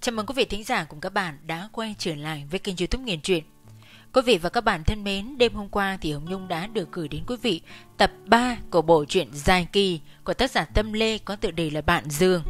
Chào mừng quý vị thính giả cùng các bạn đã quay trở lại với kênh youtube Nghiền Truyện. Quý vị và các bạn thân mến, đêm hôm qua thì Hồng Nhung đã được gửi đến quý vị tập 3 của bộ truyện dài kỳ của tác giả Tâm Lê có tựa đề là Bạn Dương.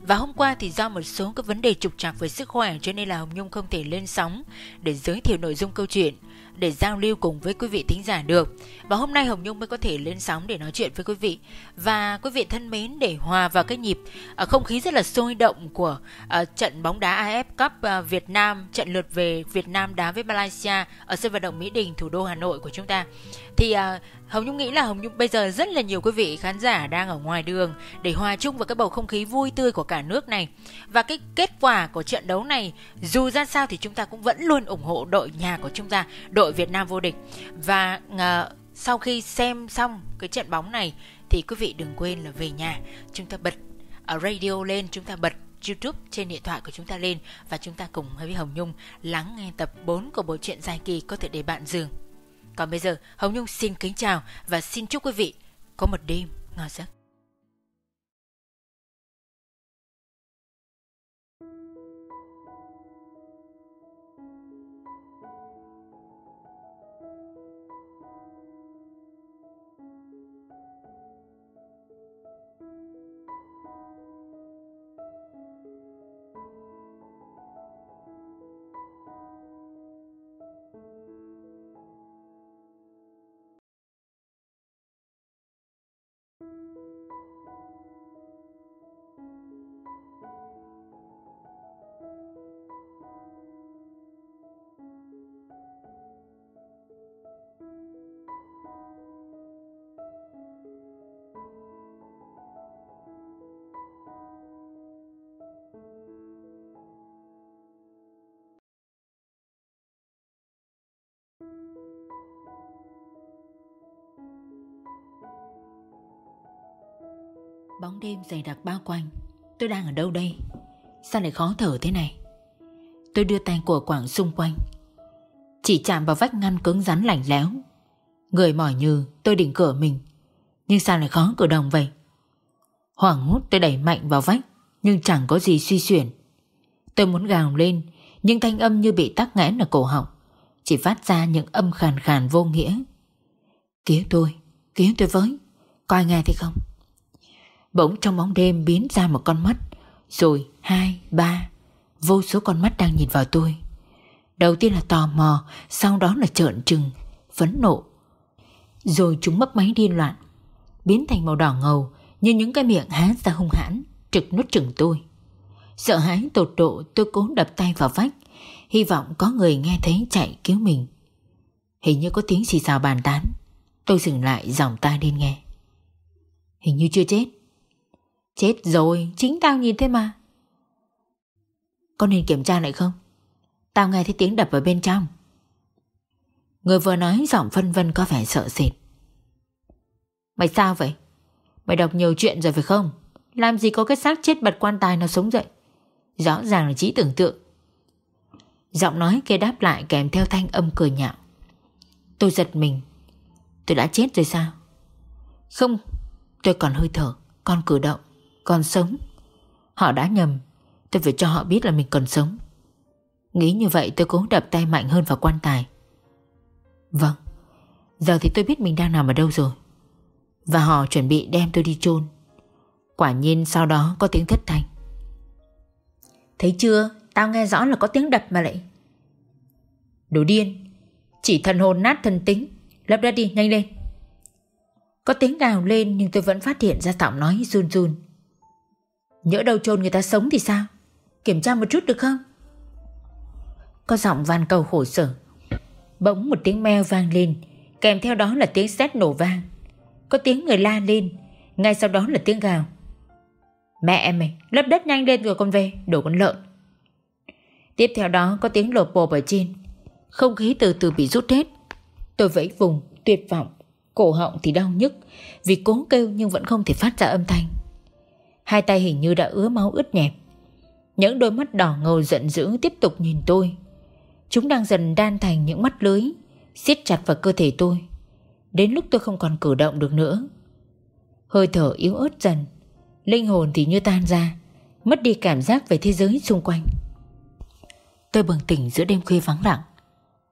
Và hôm qua thì do một số các vấn đề trục trặc về sức khỏe cho nên là Hồng Nhung không thể lên sóng để giới thiệu nội dung câu chuyện để giao lưu cùng với quý vị thính giả được. Và hôm nay Hồng Nhung mới có thể lên sóng để nói chuyện với quý vị. Và quý vị thân mến để hòa vào cái nhịp à, không khí rất là sôi động của à, trận bóng đá AF Cup à, Việt Nam, trận lượt về Việt Nam đá với Malaysia ở sân vận động Mỹ Đình, thủ đô Hà Nội của chúng ta. Thì Hồng Nhung nghĩ là Hồng Nhung bây giờ rất là nhiều quý vị khán giả đang ở ngoài đường để hòa chung vào cái bầu không khí vui tươi của cả nước này. Và cái kết quả của trận đấu này dù ra sao thì chúng ta cũng vẫn luôn ủng hộ đội nhà của chúng ta, đội Việt Nam vô địch. Và uh, sau khi xem xong cái trận bóng này thì quý vị đừng quên là về nhà chúng ta bật ở radio lên, chúng ta bật YouTube trên điện thoại của chúng ta lên và chúng ta cùng với Hồng Nhung lắng nghe tập 4 của bộ truyện dài kỳ có thể để bạn giường. Còn bây giờ, Hồng Nhung xin kính chào và xin chúc quý vị có một đêm ngon giấc. Bóng đêm dày đặc bao quanh. Tôi đang ở đâu đây? Sao lại khó thở thế này? Tôi đưa tay của quảng xung quanh. Chỉ chạm vào vách ngăn cứng rắn lạnh lẽo. Người mỏi như tôi định cửa mình. Nhưng sao lại khó cử động vậy? Hoảng hốt tôi đẩy mạnh vào vách, Nhưng chẳng có gì suy xuyển. Tôi muốn gào lên, Nhưng thanh âm như bị tắc nghẽn ở cổ họng, Chỉ phát ra những âm khàn khàn vô nghĩa. Cứu tôi Cứu tôi với Coi nghe thấy không? Bỗng trong bóng đêm biến ra một con mắt. Rồi hai, ba. Vô số con mắt đang nhìn vào tôi. Đầu tiên là tò mò Sau đó là trợn trừng Phấn nộ. Rồi chúng mấp máy điên loạn Biến thành màu đỏ ngầu Như những cái miệng há ra hung hãn Trực nuốt chừng tôi. Sợ hãi tột độ tôi cố đập tay vào vách. Hy vọng có người nghe thấy chạy cứu mình. Hình như có tiếng xì xào bàn tán. Tôi dừng lại dòng tai lên nghe. Hình như chưa chết. Chết rồi, chính tao nhìn thế mà. Có nên kiểm tra lại không? Tao nghe thấy tiếng đập ở bên trong. Người vừa nói giọng phân vân có vẻ sợ sệt. Mày sao vậy? Mày đọc nhiều chuyện rồi phải không? Làm gì có cái xác chết bật quan tài nó sống dậy? Rõ ràng là trí tưởng tượng. Giọng nói kia đáp lại kèm theo thanh âm cười nhạo. Tôi giật mình. Tôi đã chết rồi sao? Không, tôi còn hơi thở, còn cử động còn sống. Họ đã nhầm, Tôi phải cho họ biết là mình còn sống. Nghĩ như vậy tôi cố đập tay mạnh hơn vào quan tài. Vâng Giờ thì tôi biết mình đang nằm ở đâu rồi. Và họ chuẩn bị đem tôi đi chôn. Quả nhiên sau đó có tiếng thất thanh. Thấy chưa? Tao nghe rõ là có tiếng đập mà lại. Đồ điên, Chỉ thần hồn nát thần tính, Lấp ra đi, nhanh lên. Có tiếng gào lên nhưng tôi vẫn phát hiện ra giọng nói run run. Nhỡ đâu chôn người ta sống thì sao? Kiểm tra một chút được không? Có giọng van cầu khổ sở. Bỗng một tiếng meo vang lên, Kèm theo đó là tiếng sét nổ vang. Có tiếng người la lên, Ngay sau đó là tiếng gào. Mẹ em mày lấp đất nhanh lên rồi con về, Đổ con lợn. Tiếp theo đó có tiếng lột bộp ở trên. Không khí từ từ bị rút hết. Tôi vẫy vùng, tuyệt vọng, Cổ họng thì đau nhức, Vì cố kêu nhưng vẫn không thể phát ra âm thanh. Hai tay hình như đã ứa máu ướt nhẹp. Những đôi mắt đỏ ngầu giận dữ tiếp tục nhìn tôi. Chúng đang dần đan thành những mắt lưới, siết chặt vào cơ thể tôi. Đến lúc tôi không còn cử động được nữa. Hơi thở yếu ớt dần. Linh hồn thì như tan ra, Mất đi cảm giác về thế giới xung quanh. Tôi bừng tỉnh giữa đêm khuya vắng lặng.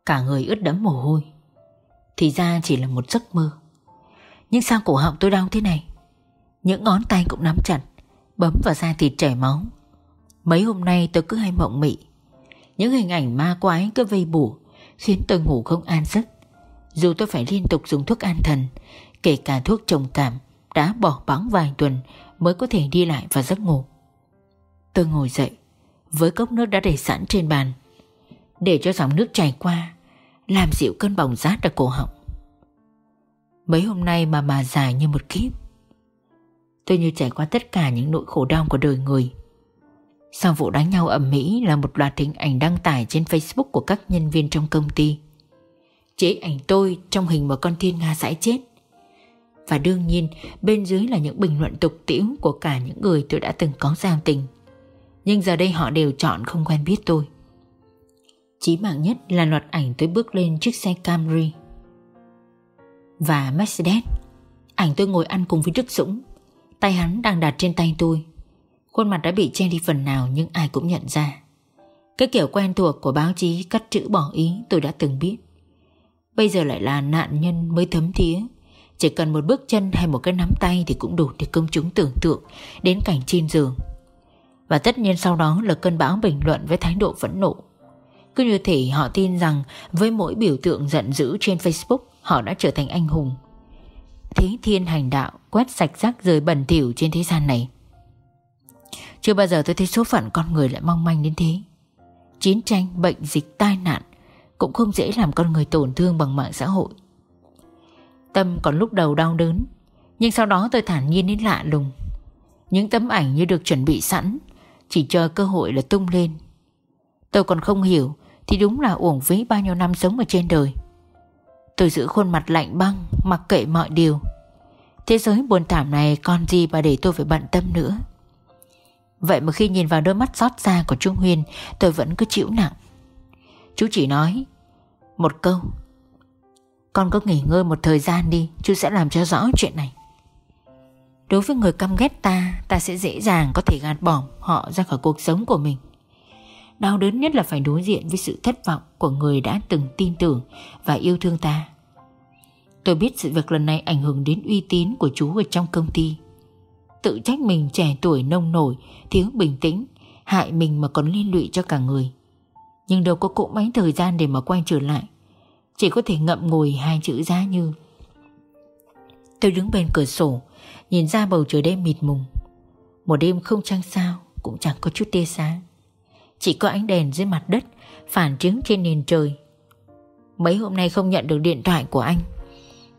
Cả người ướt đẫm mồ hôi. Thì ra chỉ là một giấc mơ. Nhưng sao cổ họng tôi đau thế này? Những ngón tay cũng nắm chặt. Bấm vào da thịt chảy máu. Mấy hôm nay tôi cứ hay mộng mị. Những hình ảnh ma quái cứ vây bủ Khiến tôi ngủ không an giấc. Dù tôi phải liên tục dùng thuốc an thần, Kể cả thuốc trồng cảm Đã bỏ bóng vài tuần Mới có thể đi lại và giấc ngủ. Tôi ngồi dậy, Với cốc nước đã để sẵn trên bàn. Để cho dòng nước chảy qua, Làm dịu cơn bỏng rát ở cổ họng. Mấy hôm nay mà mà dài như một kiếp Tôi như trải qua tất cả những nỗi khổ đau của đời người. Sau vụ đánh nhau ầm mỹ là một loạt hình ảnh đăng tải trên Facebook của các nhân viên trong công ty. Chế ảnh tôi trong hình một con thiên nga sãi chết. Và đương nhiên, bên dưới là những bình luận tục tiễu của cả những người tôi đã từng có giao tình. Nhưng giờ đây họ đều chọn không quen biết tôi. Chí mạng nhất là loạt ảnh tôi bước lên chiếc xe Camry. Và Mercedes, Ảnh tôi ngồi ăn cùng với Đức Dũng. Tay hắn đang đặt trên tay tôi. Khuôn mặt đã bị che đi phần nào nhưng ai cũng nhận ra. Cái kiểu quen thuộc của báo chí cắt chữ bỏ ý tôi đã từng biết. Bây giờ lại là nạn nhân mới thấm thía. Chỉ cần một bước chân hay một cái nắm tay Thì cũng đủ để công chúng tưởng tượng Đến cảnh trên giường. Và tất nhiên sau đó là cơn bão bình luận Với thái độ phẫn nộ. Cứ như thể họ tin rằng Với mỗi biểu tượng giận dữ trên Facebook, Họ đã trở thành anh hùng. Thế thiên hành đạo Quét sạch rác rời bẩn thỉu trên thế gian này. Chưa bao giờ tôi thấy số phận con người lại mong manh đến thế. Chiến tranh, bệnh dịch, tai nạn Cũng không dễ làm con người tổn thương bằng mạng xã hội. Tâm còn lúc đầu đau đớn Nhưng sau đó tôi thản nhiên đến lạ lùng. Những tấm ảnh như được chuẩn bị sẵn Chỉ chờ cơ hội là tung lên. Tôi còn không hiểu Thì đúng là uổng phí bao nhiêu năm sống ở trên đời. Tôi giữ khuôn mặt lạnh băng Mặc kệ mọi điều. Thế giới buồn thảm này còn gì mà để tôi phải bận tâm nữa. Vậy mà khi nhìn vào đôi mắt xót xa của Trung Huyên, Tôi vẫn cứ chịu nặng. Chú chỉ nói, Một câu, Con cứ nghỉ ngơi một thời gian đi, Chú sẽ làm cho rõ chuyện này. Đối với người căm ghét ta Ta sẽ dễ dàng có thể gạt bỏ họ ra khỏi cuộc sống của mình. Đau đớn nhất là phải đối diện với sự thất vọng Của người đã từng tin tưởng Và yêu thương ta. Tôi biết sự việc lần này ảnh hưởng đến uy tín của chú ở trong công ty. Tự trách mình trẻ tuổi nông nổi, Thiếu bình tĩnh, Hại mình mà còn liên lụy cho cả người. Nhưng đâu có cỗ máy thời gian để mà quay trở lại. Chỉ có thể ngậm ngùi hai chữ giá như. Tôi đứng bên cửa sổ, Nhìn ra bầu trời đêm mịt mùng. Một đêm không trăng sao Cũng chẳng có chút tia sáng. Chỉ có ánh đèn dưới mặt đất, Phản chiếu trên nền trời. Mấy hôm nay không nhận được điện thoại của anh.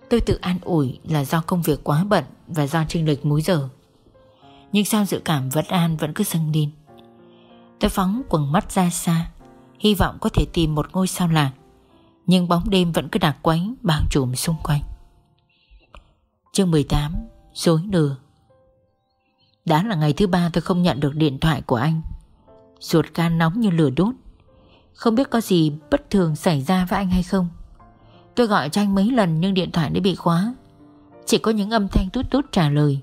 Tôi tự an ủi là do công việc quá bận Và do chênh lệch múi giờ. Nhưng sao dự cảm vẫn an vẫn cứ dâng lên? Tôi phóng quần mắt ra xa, Hy vọng có thể tìm một ngôi sao lạc Nhưng bóng đêm vẫn cứ đặc quánh Bao trùm xung quanh. Chương 18 Dối nửa Đã là ngày thứ ba tôi không nhận được điện thoại của anh. Ruột gan nóng như lửa đốt. Không biết có gì bất thường xảy ra với anh hay không. Tôi gọi cho anh mấy lần nhưng điện thoại đã bị khóa. Chỉ có những âm thanh tút tút trả lời.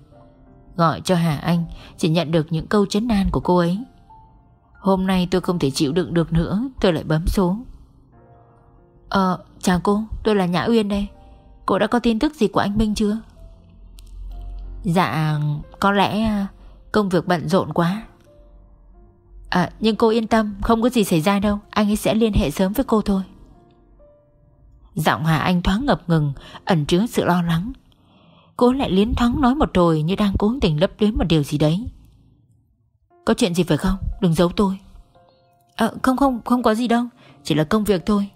Gọi cho Hà Anh, Chỉ nhận được những câu chấn an của cô ấy. Hôm nay tôi không thể chịu đựng được nữa, Tôi lại bấm số. Ờ chào cô, Tôi là Nhã Uyên đây. Cô đã có tin tức gì của anh Minh chưa? Dạ có lẽ à, công việc bận rộn quá. À nhưng cô yên tâm Không có gì xảy ra đâu. Anh ấy sẽ liên hệ sớm với cô thôi. Giọng Hà Anh thoáng ngập ngừng Ẩn chứa sự lo lắng. Cô lại liến thoáng nói một rồi Như đang cố tình lấp đến một điều gì đấy. Có chuyện gì phải không? Đừng giấu tôi. À, Không không không có gì đâu. Chỉ là công việc thôi.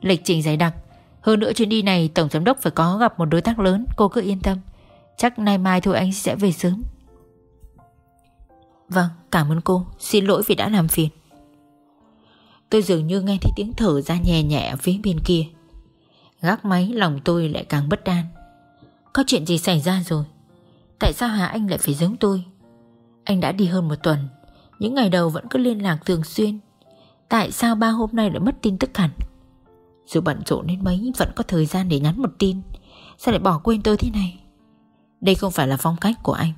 Lịch trình dày đặc. Hơn nữa chuyến đi này Tổng giám đốc phải có gặp một đối tác lớn. Cô cứ yên tâm. Chắc nay mai thôi anh sẽ về sớm. Vâng cảm ơn cô. Xin lỗi vì đã làm phiền. Tôi dường như nghe thấy tiếng thở ra nhẹ nhẹ phía bên kia. Gác máy, lòng tôi lại càng bất an. Có chuyện gì xảy ra rồi? Tại sao Hà Anh lại phải giống tôi? Anh đã đi hơn một tuần, Những ngày đầu vẫn cứ liên lạc thường xuyên. Tại sao ba hôm nay lại mất tin tức hẳn? Dù bận rộn đến mấy, Vẫn có thời gian để nhắn một tin. Sao lại bỏ quên tôi thế này? Đây không phải là phong cách của anh.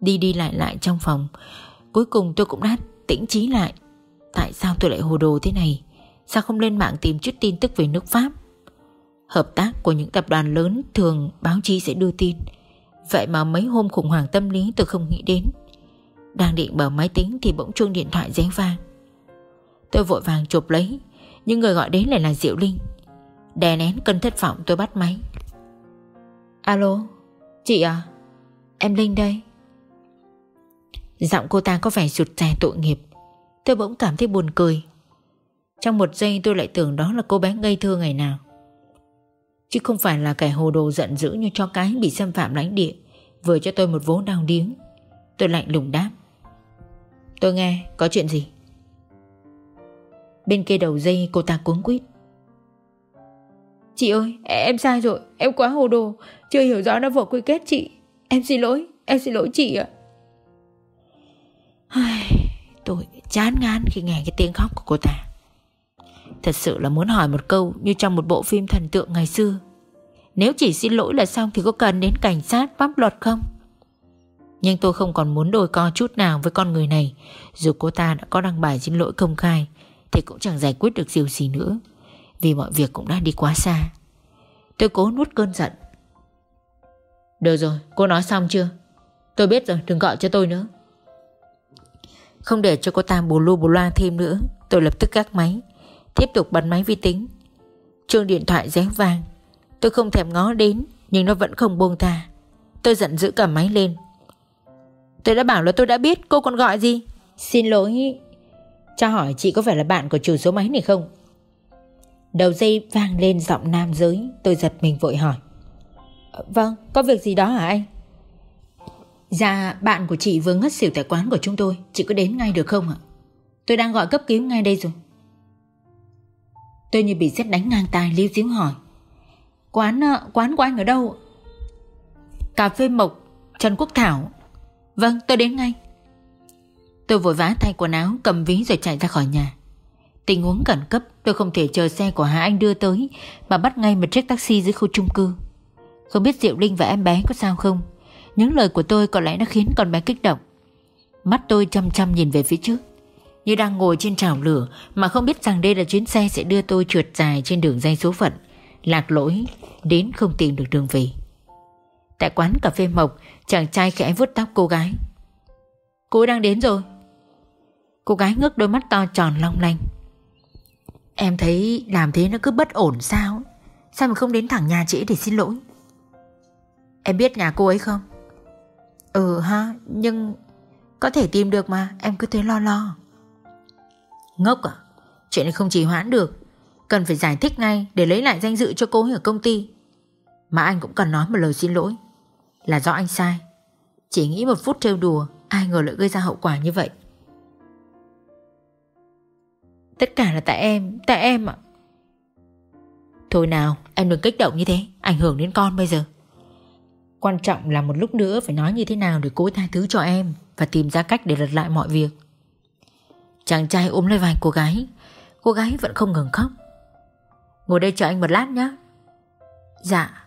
Đi đi lại lại trong phòng. Cuối cùng tôi cũng đã tĩnh trí lại. Tại sao tôi lại hồ đồ thế này? Sao không lên mạng tìm chút tin tức về nước Pháp? Hợp tác của những tập đoàn lớn Thường báo chí sẽ đưa tin. Vậy mà mấy hôm khủng hoảng tâm lý tôi không nghĩ đến. Đang định mở máy tính Thì bỗng chuông điện thoại réo vang. Tôi vội vàng chụp lấy. Nhưng người gọi đến lại là Diệu Linh. Đè nén cơn thất vọng tôi bắt máy. Alo, Chị à? Em Linh đây. Giọng cô ta có vẻ rụt rè tội nghiệp. Tôi bỗng cảm thấy buồn cười. Trong một giây tôi lại tưởng đó là cô bé ngây thơ ngày nào. Chứ không phải là kẻ hồ đồ giận dữ như cho cái bị xâm phạm lãnh địa Vừa cho tôi một vố đau điếng. Tôi lạnh lùng đáp. Tôi nghe, có chuyện gì? Bên kia đầu dây cô ta cuống quýt. Chị ơi, em sai rồi, em quá hồ đồ Chưa hiểu rõ nó vỏ quy kết chị. Em xin lỗi, em xin lỗi chị ạ. Tôi chán ngán khi nghe cái tiếng khóc của cô ta. Thật sự là muốn hỏi một câu Như trong một bộ phim thần tượng ngày xưa. Nếu chỉ xin lỗi là xong Thì có cần đến cảnh sát pháp luật không? Nhưng tôi không còn muốn đôi co chút nào Với con người này. Dù cô ta đã có đăng bài xin lỗi công khai, Thì cũng chẳng giải quyết được điều gì nữa, Vì mọi việc cũng đã đi quá xa. Tôi cố nuốt cơn giận. Được rồi, cô nói xong chưa? Tôi biết rồi, đừng gọi cho tôi nữa. Không để cho cô ta bù lu bù loa thêm nữa, Tôi lập tức gác máy. Tiếp tục bật máy vi tính. Chuông điện thoại réo vang. Tôi không thèm ngó đến, Nhưng nó vẫn không buông ta Tôi giận dữ cầm máy lên. Tôi đã bảo là tôi đã biết, cô còn gọi gì? Xin lỗi. Cho hỏi chị có phải là bạn của chủ số máy này không? Đầu dây vang lên giọng nam giới. Tôi giật mình vội hỏi. Ờ, vâng có việc gì đó hả anh? Dạ bạn của chị vừa ngất xỉu tại quán của chúng tôi. Chị có đến ngay được không ạ? Tôi đang gọi cấp cứu ngay đây rồi. Tôi như bị xét đánh ngang tai liêu díu hỏi. Quán ờ, quán của anh ở đâu? Cà phê Mộc, Trần Quốc Thảo. Vâng tôi đến ngay. Tôi vội vã thay quần áo, cầm ví rồi chạy ra khỏi nhà. Tình huống khẩn cấp, tôi không thể chờ xe của Hà Anh đưa tới, Mà bắt ngay một chiếc taxi dưới khu chung cư. Không biết Diệu Linh và em bé có sao không? Những lời của tôi có lẽ đã khiến con bé kích động. Mắt tôi chăm chăm nhìn về phía trước, Như đang ngồi trên trào lửa Mà không biết rằng đây là chuyến xe sẽ đưa tôi trượt dài trên đường dây số phận, Lạc lỗi Đến không tìm được đường về. Tại quán cà phê Mộc, Chàng trai khẽ vuốt tóc cô gái. Cô đang đến rồi. Cô gái ngước đôi mắt to tròn long lanh. Em thấy làm thế nó cứ bất ổn sao? Sao mà không đến thẳng nhà chị để xin lỗi? Em biết nhà cô ấy không? Ừ ha, Nhưng Có thể tìm được mà, Em cứ thế lo lo. Ngốc à Chuyện này không trì hoãn được. Cần phải giải thích ngay Để lấy lại danh dự cho cô ấy ở công ty. Mà anh cũng cần nói một lời xin lỗi, Là do anh sai. Chỉ nghĩ một phút trêu đùa, Ai ngờ lại gây ra hậu quả như vậy. Tất cả là tại em Tại em ạ. Thôi nào, em đừng kích động như thế, Ảnh hưởng đến con bây giờ. Quan trọng là một lúc nữa phải nói như thế nào Để cố tha thứ cho em Và tìm ra cách để lật lại mọi việc. Chàng trai ôm lấy vai cô gái. Cô gái vẫn không ngừng khóc. Ngồi đây chờ anh một lát nhé Dạ.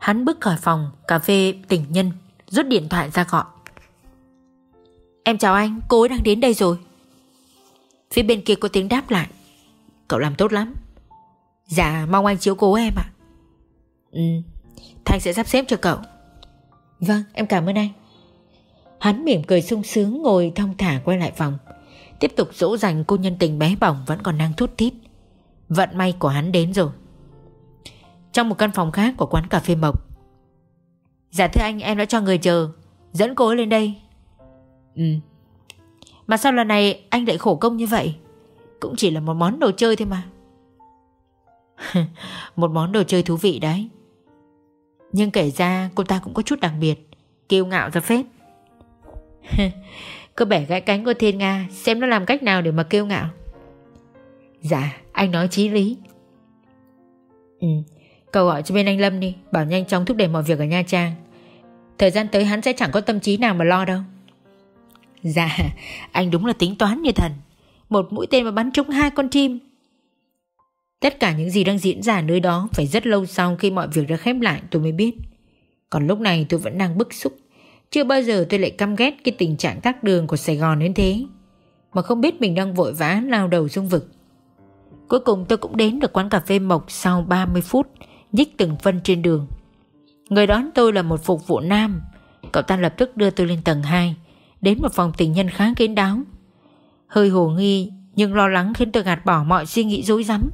Hắn bước khỏi phòng, cà phê tình nhân, Rút điện thoại ra gọi. Em chào anh, Cô ấy đang đến đây rồi. Phía bên kia có tiếng đáp lại. Cậu làm tốt lắm. Dạ mong anh chiếu cố em ạ. Ừ. Thanh sẽ sắp xếp cho cậu. Vâng em cảm ơn anh. Hắn mỉm cười sung sướng ngồi thong thả quay lại phòng. Tiếp tục dỗ dành cô nhân tình bé bỏng vẫn còn đang thút thít. Vận may của hắn đến rồi. Trong một căn phòng khác của quán cà phê Mộc. Dạ thưa anh em đã cho người chờ. Dẫn cô ấy lên đây. Ừ. Mà sao lần này anh lại khổ công như vậy? Cũng chỉ là một món đồ chơi thôi mà. Một món đồ chơi thú vị đấy nhưng kể ra cô ta cũng có chút đặc biệt, Kiêu ngạo ra phết. Cứ bẻ gãy cánh của Thiên Nga, Xem nó làm cách nào để mà kiêu ngạo. Dạ anh nói chí lý. Ừ Cậu gọi cho bên anh Lâm đi, Bảo nhanh chóng thúc đẩy mọi việc ở Nha Trang. Thời gian tới hắn sẽ chẳng có tâm trí nào mà lo đâu. Dạ Anh đúng là tính toán như thần. Một mũi tên mà bắn trúng hai con chim Tất cả những gì đang diễn ra nơi đó Phải rất lâu sau khi mọi việc đã khép lại, tôi mới biết. Còn lúc này tôi vẫn đang bức xúc. Chưa bao giờ tôi lại căm ghét Cái tình trạng tắc đường của Sài Gòn đến thế. Mà không biết mình đang vội vã lao đầu xuống vực. Cuối cùng tôi cũng đến được quán cà phê Mộc sau 30 phút, Nhích từng phân trên đường. Người đón tôi là một phục vụ nam. Cậu ta lập tức đưa tôi lên tầng 2 Đến một phòng tình nhân khá kín đáo. Hơi hồ nghi Nhưng lo lắng khiến tôi gạt bỏ mọi suy nghĩ dối rắm.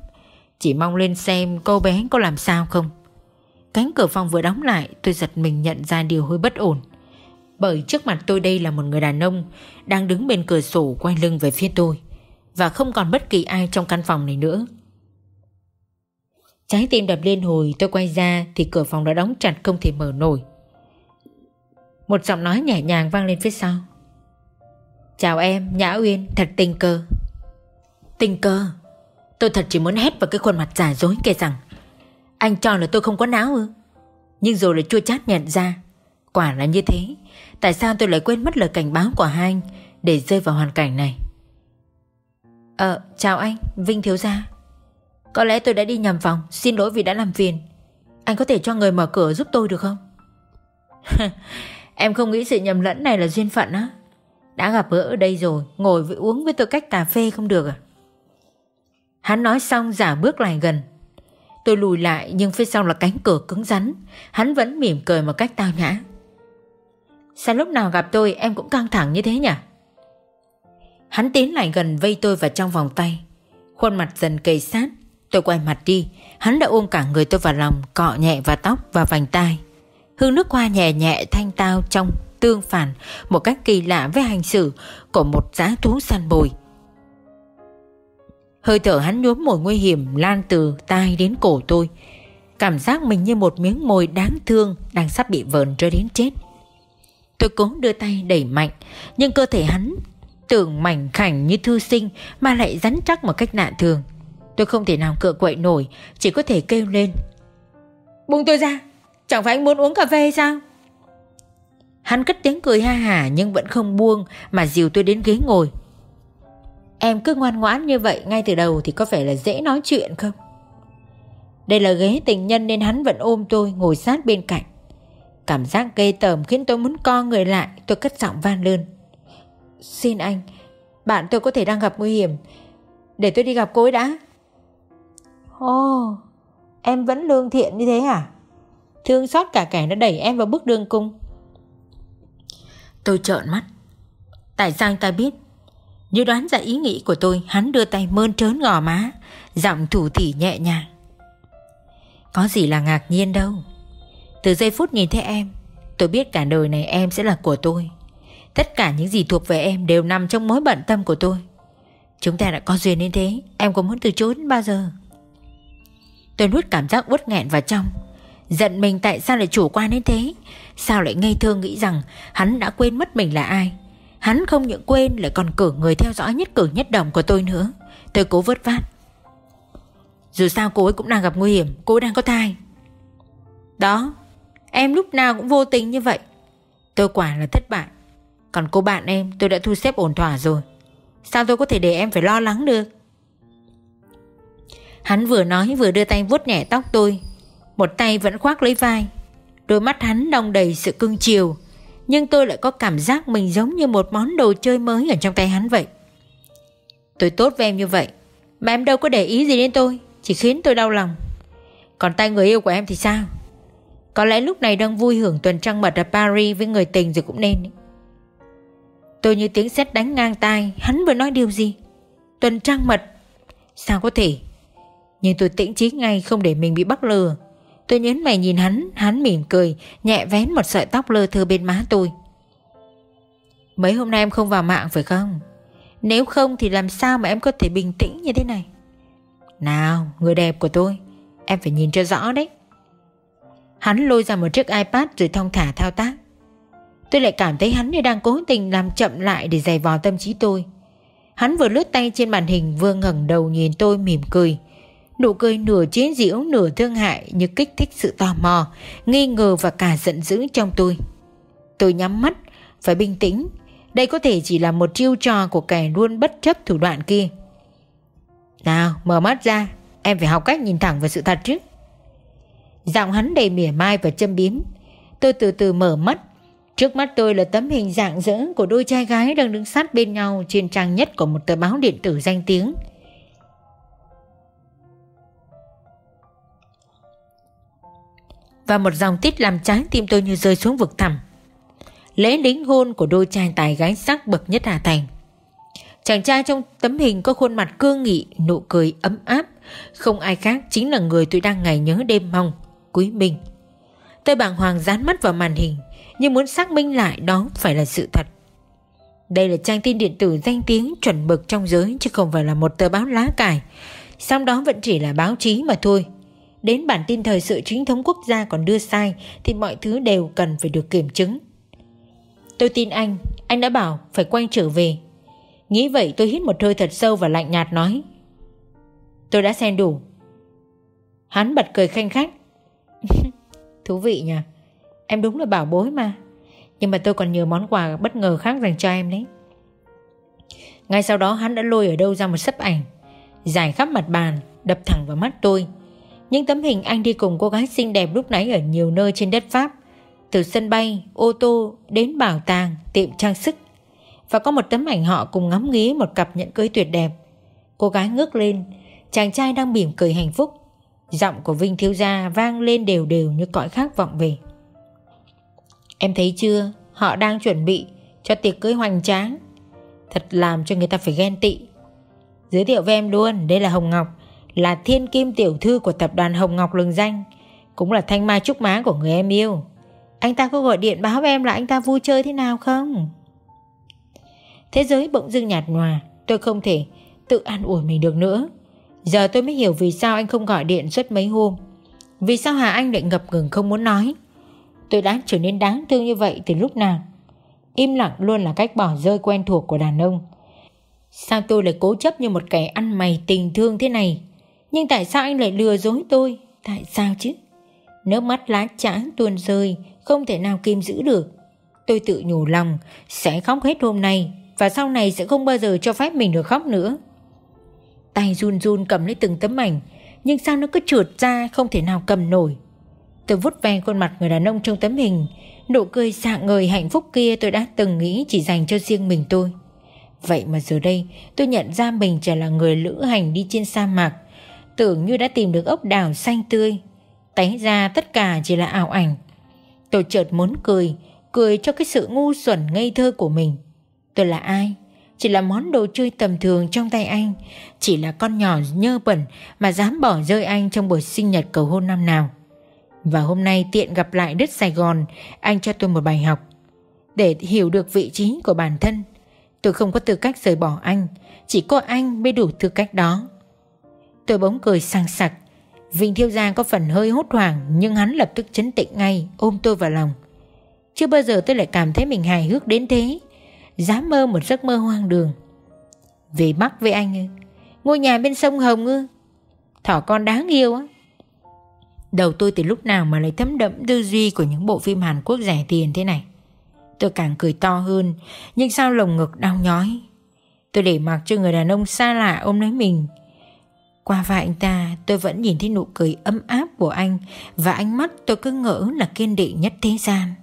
Chỉ mong lên xem cô bé có làm sao không. Cánh cửa phòng vừa đóng lại Tôi giật mình nhận ra điều hơi bất ổn. Bởi trước mặt tôi đây là một người đàn ông Đang đứng bên cửa sổ quay lưng về phía tôi Và không còn bất kỳ ai trong căn phòng này nữa. Trái tim đập lên hồi tôi quay ra Thì cửa phòng đã đóng chặt không thể mở nổi. Một giọng nói nhẹ nhàng vang lên phía sau. Chào em, Nhã Uyên, thật tình cờ. Tình cờ? Tôi thật chỉ muốn hét vào cái khuôn mặt giả dối kia rằng Anh cho là tôi không có não ư? Nhưng rồi lại chua chát nhận ra Quả là như thế Tại sao tôi lại quên mất lời cảnh báo của hai anh Để rơi vào hoàn cảnh này? Ờ, chào anh, Vinh Thiếu Gia. Có lẽ tôi đã đi nhầm phòng Xin lỗi vì đã làm phiền. Anh có thể cho người mở cửa giúp tôi được không? Em không nghĩ sự nhầm lẫn này là duyên phận á. Đã gặp gỡ ở đây rồi Ngồi với uống với tôi cách cà phê không được à? Hắn nói xong giả bước lại gần. Tôi lùi lại nhưng phía sau là cánh cửa cứng rắn. Hắn vẫn mỉm cười một cách tao nhã. Sao lúc nào gặp tôi em cũng căng thẳng như thế nhỉ? Hắn tiến lại gần vây tôi vào trong vòng tay. Khuôn mặt dần kề sát. Tôi quay mặt đi. Hắn đã ôm cả người tôi vào lòng, Cọ nhẹ vào tóc và vành tai. Hương nước hoa nhẹ nhẹ thanh tao trong tương phản, một cách kỳ lạ với hành xử của một giá thú săn bồi. Hơi thở hắn nhuốm mùi nguy hiểm lan từ tai đến cổ tôi. Cảm giác mình như một miếng mồi đáng thương đang sắp bị vờn cho đến chết. Tôi cố đưa tay đẩy mạnh, nhưng cơ thể hắn tưởng mảnh khảnh như thư sinh mà lại rắn chắc một cách lạ thường. Tôi không thể nào cựa quậy nổi, chỉ có thể kêu lên. Buông tôi ra, chẳng phải anh muốn uống cà phê hay sao? Hắn cất tiếng cười ha hả nhưng vẫn không buông mà dìu tôi đến ghế ngồi. Em cứ ngoan ngoãn như vậy ngay từ đầu thì có phải là dễ nói chuyện không? Đây là ghế tình nhân nên hắn vẫn ôm tôi ngồi sát bên cạnh. Cảm giác gây tởm khiến tôi muốn co người lại tôi cất giọng van lơn. Xin anh, bạn tôi có thể đang gặp nguy hiểm. Để tôi đi gặp cô ấy đã. Ồ, oh, em vẫn lương thiện như thế à? Thương xót cả kẻ đã đẩy em vào bước đường cung. Tôi trợn mắt Tại sao anh ta biết như đoán ra ý nghĩ của tôi, Hắn đưa tay mơn trớn gò má. Giọng thủ thỉ nhẹ nhàng. Có gì là ngạc nhiên đâu. Từ giây phút nhìn thấy em, Tôi biết cả đời này em sẽ là của tôi. Tất cả những gì thuộc về em Đều nằm trong mối bận tâm của tôi. Chúng ta đã có duyên đến thế, Em có muốn từ chối bao giờ? Tôi nuốt cảm giác uất nghẹn vào trong. Giận mình tại sao lại chủ quan đến thế? Sao lại ngây thơ nghĩ rằng Hắn đã quên mất mình là ai? Hắn không những quên, lại còn cử người theo dõi nhất cử nhất động của tôi nữa. Tôi cố vớt vát. Dù sao cô ấy cũng đang gặp nguy hiểm, Cô ấy đang có thai. Đó, Em lúc nào cũng vô tình như vậy. Tôi quả là thất bại. Còn cô bạn em, tôi đã thu xếp ổn thỏa rồi. Sao tôi có thể để em phải lo lắng được? Hắn vừa nói, vừa đưa tay vuốt nhẹ tóc tôi. Một tay vẫn khoác lấy vai. Đôi mắt hắn đong đầy sự cưng chiều. Nhưng tôi lại có cảm giác mình giống như một món đồ chơi mới ở trong tay hắn vậy. Tôi tốt với em như vậy, Mà em đâu có để ý gì đến tôi, Chỉ khiến tôi đau lòng. Còn tay người yêu của em thì sao? Có lẽ lúc này đang vui hưởng tuần trăng mật ở Paris với người tình rồi cũng nên. Tôi như tiếng sét đánh ngang tai, Hắn vừa nói điều gì? Tuần trăng mật? Sao có thể? Nhưng tôi tĩnh trí ngay, không để mình bị bắt lừa. Tôi nhấn mày nhìn hắn Hắn mỉm cười, Nhẹ vén một sợi tóc lơ thơ bên má tôi. Mấy hôm nay em không vào mạng phải không? Nếu không thì làm sao mà em có thể bình tĩnh như thế này? Nào, người đẹp của tôi, Em phải nhìn cho rõ đấy. Hắn lôi ra một chiếc iPad rồi thong thả thao tác. Tôi lại cảm thấy hắn như đang cố tình làm chậm lại để giày vò tâm trí tôi. Hắn vừa lướt tay trên màn hình, vừa ngẩng đầu nhìn tôi mỉm cười Nụ cười nửa chế giễu nửa thương hại như kích thích sự tò mò, nghi ngờ và cả giận dữ trong tôi. Tôi nhắm mắt, phải bình tĩnh. Đây có thể chỉ là một chiêu trò của kẻ luôn bất chấp thủ đoạn kia. Nào, mở mắt ra, em phải học cách nhìn thẳng vào sự thật chứ. Giọng hắn đầy mỉa mai và châm biếm. Tôi từ từ mở mắt, Trước mắt tôi là tấm hình dạng dỡ của đôi trai gái đang đứng sát bên nhau trên trang nhất của một tờ báo điện tử danh tiếng. Và một dòng tít làm trái tim tôi như rơi xuống vực thẳm. Lễ đính hôn của đôi trai tài gái sắc bậc nhất Hà Thành. Chàng trai trong tấm hình có khuôn mặt cương nghị, nụ cười ấm áp, không ai khác chính là người tôi đang ngày nhớ đêm mong, Quý Minh. Tôi bàng hoàng dán mắt vào màn hình, nhưng muốn xác minh lại đó phải là sự thật. Đây là trang tin điện tử danh tiếng chuẩn mực trong giới chứ không phải là một tờ báo lá cải. Xong đó vẫn chỉ là báo chí mà thôi. Đến bản tin thời sự chính thống quốc gia còn đưa sai thì mọi thứ đều cần phải được kiểm chứng. Tôi tin anh, anh đã bảo phải quay trở về. Nghĩ vậy tôi hít một hơi thật sâu và lạnh nhạt nói. Tôi đã xem đủ. Hắn bật cười khanh khách. Thú vị nhỉ? Em đúng là bảo bối mà Nhưng mà tôi còn nhiều món quà bất ngờ khác dành cho em đấy Ngay sau đó hắn đã lôi ở đâu ra một sấp ảnh Dài khắp mặt bàn Đập thẳng vào mắt tôi những tấm hình anh đi cùng cô gái xinh đẹp lúc nãy Ở nhiều nơi trên đất Pháp. Từ sân bay, ô tô đến bảo tàng Tiệm trang sức. Và có một tấm ảnh họ cùng ngắm nghía Một cặp nhẫn cưới tuyệt đẹp. Cô gái ngước lên Chàng trai đang mỉm cười hạnh phúc. Giọng của Vinh thiếu gia vang lên đều đều như cõi khác vọng về. Em thấy chưa? Họ đang chuẩn bị cho tiệc cưới hoành tráng. Thật làm cho người ta phải ghen tị. Giới thiệu với em luôn Đây là Hồng Ngọc. Là thiên kim tiểu thư của tập đoàn Hồng Ngọc lừng danh, Cũng là thanh mai trúc má của người em yêu. Anh ta có gọi điện báo em là anh ta vui chơi thế nào không? Thế giới bỗng dưng nhạt nhòa, Tôi không thể tự an ủi mình được nữa. Giờ tôi mới hiểu vì sao anh không gọi điện suốt mấy hôm. Vì sao Hà Anh lại ngập ngừng không muốn nói? Tôi đã trở nên đáng thương như vậy từ lúc nào? Im lặng luôn là cách bỏ rơi quen thuộc của đàn ông. Sao tôi lại cố chấp như một kẻ ăn mày tình thương thế này? Nhưng tại sao anh lại lừa dối tôi? Tại sao chứ? Nước mắt lá chán tuôn rơi, Không thể nào kìm giữ được. Tôi tự nhủ lòng, Sẽ khóc hết hôm nay, Và sau này sẽ không bao giờ cho phép mình được khóc nữa. Tay run run cầm lấy từng tấm ảnh, Nhưng sao nó cứ trượt ra, Không thể nào cầm nổi. Tôi vút ve khuôn mặt người đàn ông trong tấm hình. Nụ cười sạng ngời hạnh phúc kia tôi đã từng nghĩ chỉ dành cho riêng mình tôi. Vậy mà giờ đây, tôi nhận ra mình chỉ là người lữ hành đi trên sa mạc. Tưởng như đã tìm được ốc đảo xanh tươi. Té ra tất cả chỉ là ảo ảnh. Tôi chợt muốn cười Cười cho cái sự ngu xuẩn ngây thơ của mình. Tôi là ai? Chỉ là món đồ chơi tầm thường trong tay anh. Chỉ là con nhỏ nhơ bẩn Mà dám bỏ rơi anh trong buổi sinh nhật cầu hôn năm nào. Và hôm nay tiện gặp lại đất Sài Gòn, Anh cho tôi một bài học. Để hiểu được vị trí của bản thân, Tôi không có tư cách rời bỏ anh. Chỉ có anh mới đủ tư cách đó. Tôi bỗng cười sang sặc. Vinh Thiêu Gia có phần hơi hốt hoảng Nhưng hắn lập tức chấn tĩnh ngay Ôm tôi vào lòng. Chưa bao giờ tôi lại cảm thấy mình hài hước đến thế. Dám mơ một giấc mơ hoang đường. Về Bắc với anh ư? Ngôi nhà bên sông Hồng ư? Thỏ con đáng yêu á. Đầu tôi từ lúc nào mà lại thấm đẫm tư duy của những bộ phim Hàn Quốc rẻ tiền thế này. Tôi càng cười to hơn, nhưng sao lồng ngực đau nhói. Tôi để mặc cho người đàn ông xa lạ ôm lấy mình. Qua vai anh ta, tôi vẫn nhìn thấy nụ cười ấm áp của anh và ánh mắt tôi cứ ngỡ là kiên định nhất thế gian.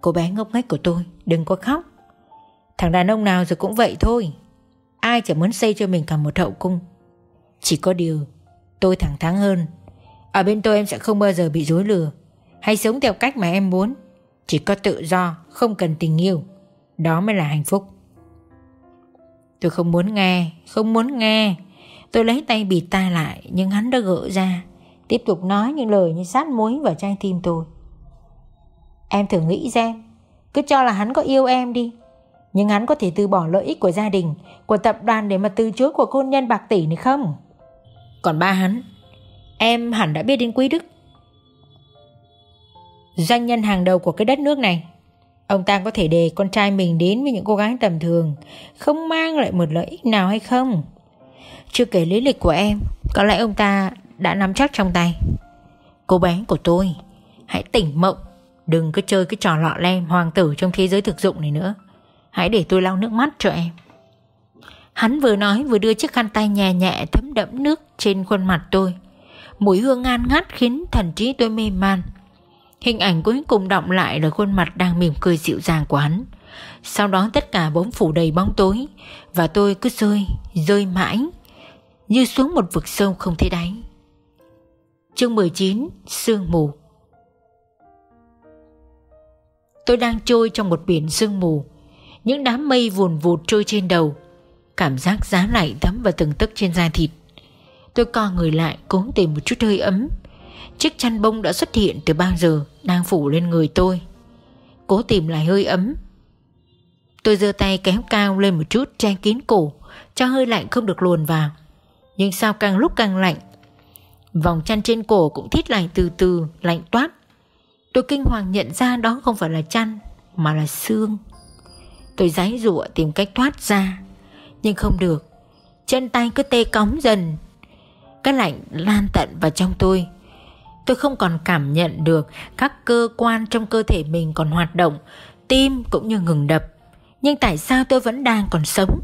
Cô bé ngốc nghếch của tôi, đừng có khóc. Thằng đàn ông nào rồi cũng vậy thôi. Ai chẳng muốn xây cho mình cả một hậu cung. Chỉ có điều, tôi thẳng thắn hơn ở bên tôi em sẽ không bao giờ bị dối lừa Hay sống theo cách mà em muốn Chỉ có tự do Không cần tình yêu Đó mới là hạnh phúc Tôi không muốn nghe Không muốn nghe Tôi lấy tay bịt tai lại, Nhưng hắn đã gỡ ra, Tiếp tục nói những lời như sát muối vào trái tim tôi. Em thử nghĩ xem, Cứ cho là hắn có yêu em đi, Nhưng hắn có thể từ bỏ lợi ích của gia đình, Của tập đoàn để mà từ chối của hôn nhân bạc tỷ này không? Còn ba hắn, Em hẳn đã biết đến Quý Đức. Doanh nhân hàng đầu của cái đất nước này, Ông ta có thể để con trai mình đến với những cô gái tầm thường, Không mang lại một lợi ích nào hay không? Chưa kể lý lịch của em Có lẽ ông ta đã nắm chắc trong tay. Cô bé của tôi Hãy tỉnh mộng Đừng cứ chơi cái trò lọ lem hoàng tử trong thế giới thực dụng này nữa. Hãy để tôi lau nước mắt cho em. Hắn vừa nói vừa đưa chiếc khăn tay nhẹ nhẹ thấm đẫm nước trên khuôn mặt tôi. Mùi hương ngan ngát khiến thần trí tôi mê man. Hình ảnh cuối cùng động lại là khuôn mặt đang mỉm cười dịu dàng của hắn. Sau đó tất cả bỗng phủ đầy bóng tối Và tôi cứ rơi, rơi mãi như xuống một vực sâu không thấy đáy. Chương 19 Sương mù. Tôi đang trôi trong một biển sương mù. Những đám mây vùn vụt trôi trên đầu. Cảm giác giá lạnh thấm vào từng tấc trên da thịt. Tôi co người lại, cố tìm một chút hơi ấm. Chiếc chăn bông đã xuất hiện từ bao giờ Đang phủ lên người tôi. Cố tìm lại hơi ấm. Tôi giơ tay kéo cao lên một chút, che kín cổ, Cho hơi lạnh không được luồn vào. Nhưng sao càng lúc càng lạnh? Vòng chăn trên cổ cũng thít lại từ từ, Lạnh toát. Tôi kinh hoàng nhận ra đó không phải là chăn, Mà là xương. Tôi giấy rụa tìm cách thoát ra, Nhưng không được. Chân tay cứ tê cóng dần. Cái lạnh lan tận vào trong tôi. Tôi không còn cảm nhận được Các cơ quan trong cơ thể mình còn hoạt động, Tim cũng như ngừng đập. Nhưng tại sao tôi vẫn đang còn sống?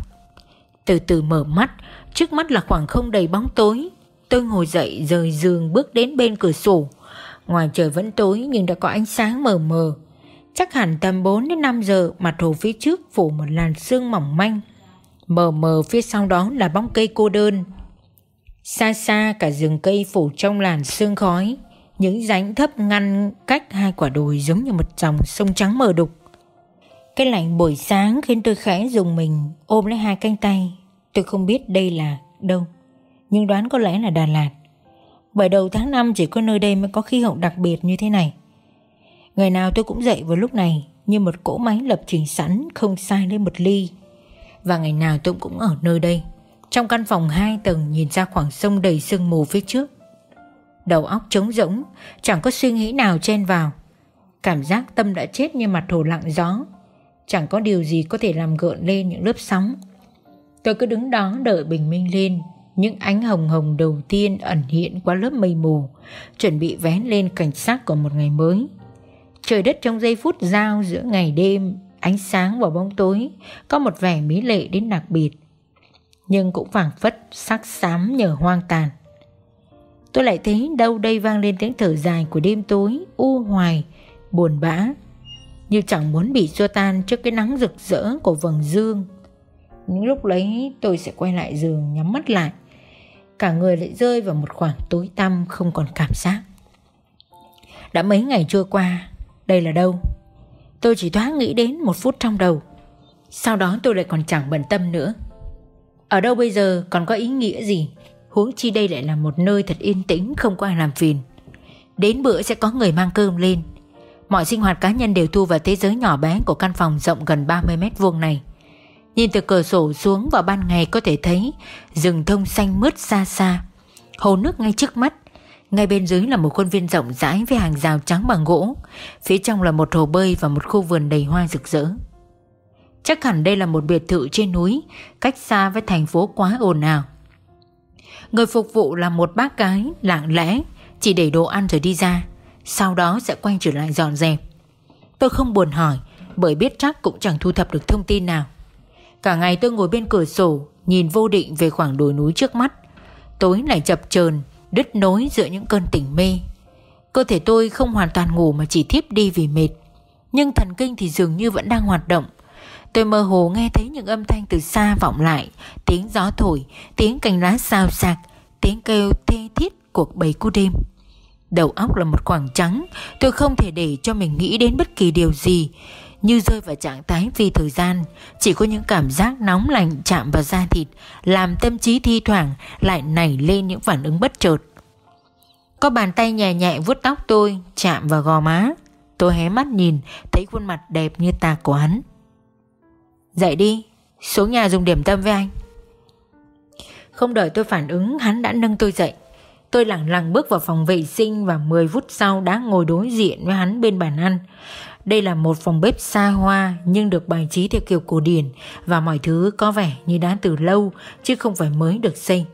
Từ từ mở mắt Trước mắt là khoảng không đầy bóng tối. Tôi ngồi dậy rời giường bước đến bên cửa sổ. Ngoài trời vẫn tối nhưng đã có ánh sáng mờ mờ. Chắc hẳn tầm 4 đến 5 giờ, mặt hồ phía trước phủ một làn sương mỏng manh. Mờ mờ phía sau đó là bóng cây cô đơn. Xa xa cả rừng cây phủ trong làn sương khói. Những rãnh thấp ngăn cách hai quả đồi giống như một dòng sông trắng mờ đục. Cái lạnh buổi sáng khiến tôi khẽ dùng mình, ôm lấy hai cánh tay. Tôi không biết đây là đâu, Nhưng đoán có lẽ là Đà Lạt. Bởi đầu tháng 5 chỉ có nơi đây mới có khí hậu đặc biệt như thế này. Ngày nào tôi cũng dậy vào lúc này, Như một cỗ máy lập trình sẵn, Không sai lên một ly. Và ngày nào tôi cũng ở nơi đây, Trong căn phòng hai tầng nhìn ra khoảng sông đầy sương mù phía trước. Đầu óc trống rỗng, Chẳng có suy nghĩ nào chen vào. Cảm giác tâm đã chết như mặt hồ lặng gió, Chẳng có điều gì có thể làm gợn lên những lớp sóng. Tôi cứ đứng đó đợi bình minh lên những ánh hồng hồng đầu tiên ẩn hiện qua lớp mây mù, chuẩn bị vén lên cảnh sắc của một ngày mới. Trời đất trong giây phút giao giữa ngày đêm, ánh sáng và bóng tối có một vẻ mỹ lệ đến đặc biệt. Nhưng cũng phảng phất sắc xám nhờ hoang tàn. Tôi lại thấy đâu đây vang lên tiếng thở dài của đêm tối, u hoài, buồn bã, như chẳng muốn bị xua tan trước cái nắng rực rỡ của vầng dương. Những lúc lấy tôi sẽ quay lại giường nhắm mắt lại cả người lại rơi vào một khoảng tối tăm không còn cảm giác. Đã mấy ngày trôi qua, đây là đâu? Tôi chỉ thoáng nghĩ đến một phút trong đầu. Sau đó tôi lại còn chẳng bận tâm nữa. Ở đâu bây giờ còn có ý nghĩa gì? Huống chi đây lại là một nơi thật yên tĩnh không có ai làm phiền. Đến bữa sẽ có người mang cơm lên. Mọi sinh hoạt cá nhân đều thu vào thế giới nhỏ bé của căn phòng rộng gần 30 mét vuông này. Nhìn từ cửa sổ xuống vào ban ngày có thể thấy rừng thông xanh mướt xa xa, hồ nước ngay trước mắt. Ngay bên dưới là một khuôn viên rộng rãi với hàng rào trắng bằng gỗ, phía trong là một hồ bơi và một khu vườn đầy hoa rực rỡ. Chắc hẳn đây là một biệt thự trên núi, cách xa với thành phố quá ồn ào. Người phục vụ là một bác gái lặng lẽ, chỉ để đồ ăn rồi đi ra, sau đó sẽ quay trở lại dọn dẹp. Tôi không buồn hỏi, bởi biết chắc cũng chẳng thu thập được thông tin nào. Cả ngày tôi ngồi bên cửa sổ, Nhìn vô định về khoảng đồi núi trước mắt. Tối lại chập chờn, Đứt nối giữa những cơn tỉnh mê. Cơ thể tôi không hoàn toàn ngủ Mà chỉ thiếp đi vì mệt. Nhưng thần kinh thì dường như vẫn đang hoạt động. Tôi mơ hồ nghe thấy những âm thanh từ xa vọng lại, Tiếng gió thổi, Tiếng cành lá xào xạc, Tiếng kêu thê thiết của bầy cu đêm. Đầu óc là một khoảng trắng, Tôi không thể để cho mình nghĩ đến bất kỳ điều gì như rơi vào trạng thái phi thời gian, chỉ có những cảm giác nóng lạnh chạm vào da thịt, làm tâm trí thi thoảng lại nảy lên những phản ứng bất chợt. Có bàn tay nhẹ nhẹ vuốt tóc tôi, chạm vào gò má. Tôi hé mắt nhìn, thấy khuôn mặt đẹp như tạc của hắn. Dậy đi, xuống nhà dùng điểm tâm với anh. Không đợi tôi phản ứng, hắn đã nâng tôi dậy. Tôi lẳng lặng bước vào phòng vệ sinh và 10 phút sau đã ngồi đối diện với hắn bên bàn ăn. Đây là một phòng bếp xa hoa nhưng được bài trí theo kiểu cổ điển và mọi thứ có vẻ như đã từ lâu chứ không phải mới được xây.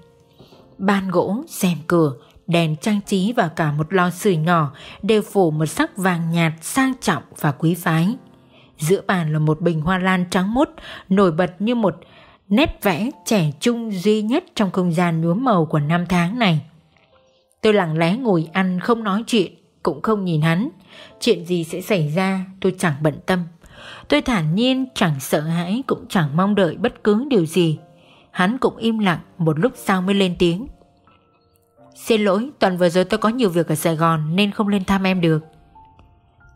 Ban gỗ, rèm cửa, đèn trang trí và cả một lò sưởi nhỏ đều phủ một sắc vàng nhạt sang trọng và quý phái. Giữa bàn là một bình hoa lan trắng mốt nổi bật như một nét vẽ trẻ trung duy nhất trong không gian nhuốm màu của năm tháng này. Tôi lặng lẽ ngồi ăn không nói chuyện cũng không nhìn hắn. Chuyện gì sẽ xảy ra tôi chẳng bận tâm. Tôi thản nhiên chẳng sợ hãi cũng chẳng mong đợi bất cứ điều gì. Hắn cũng im lặng một lúc sau mới lên tiếng. Xin lỗi, tuần vừa rồi tôi có nhiều việc ở Sài Gòn nên không lên thăm em được.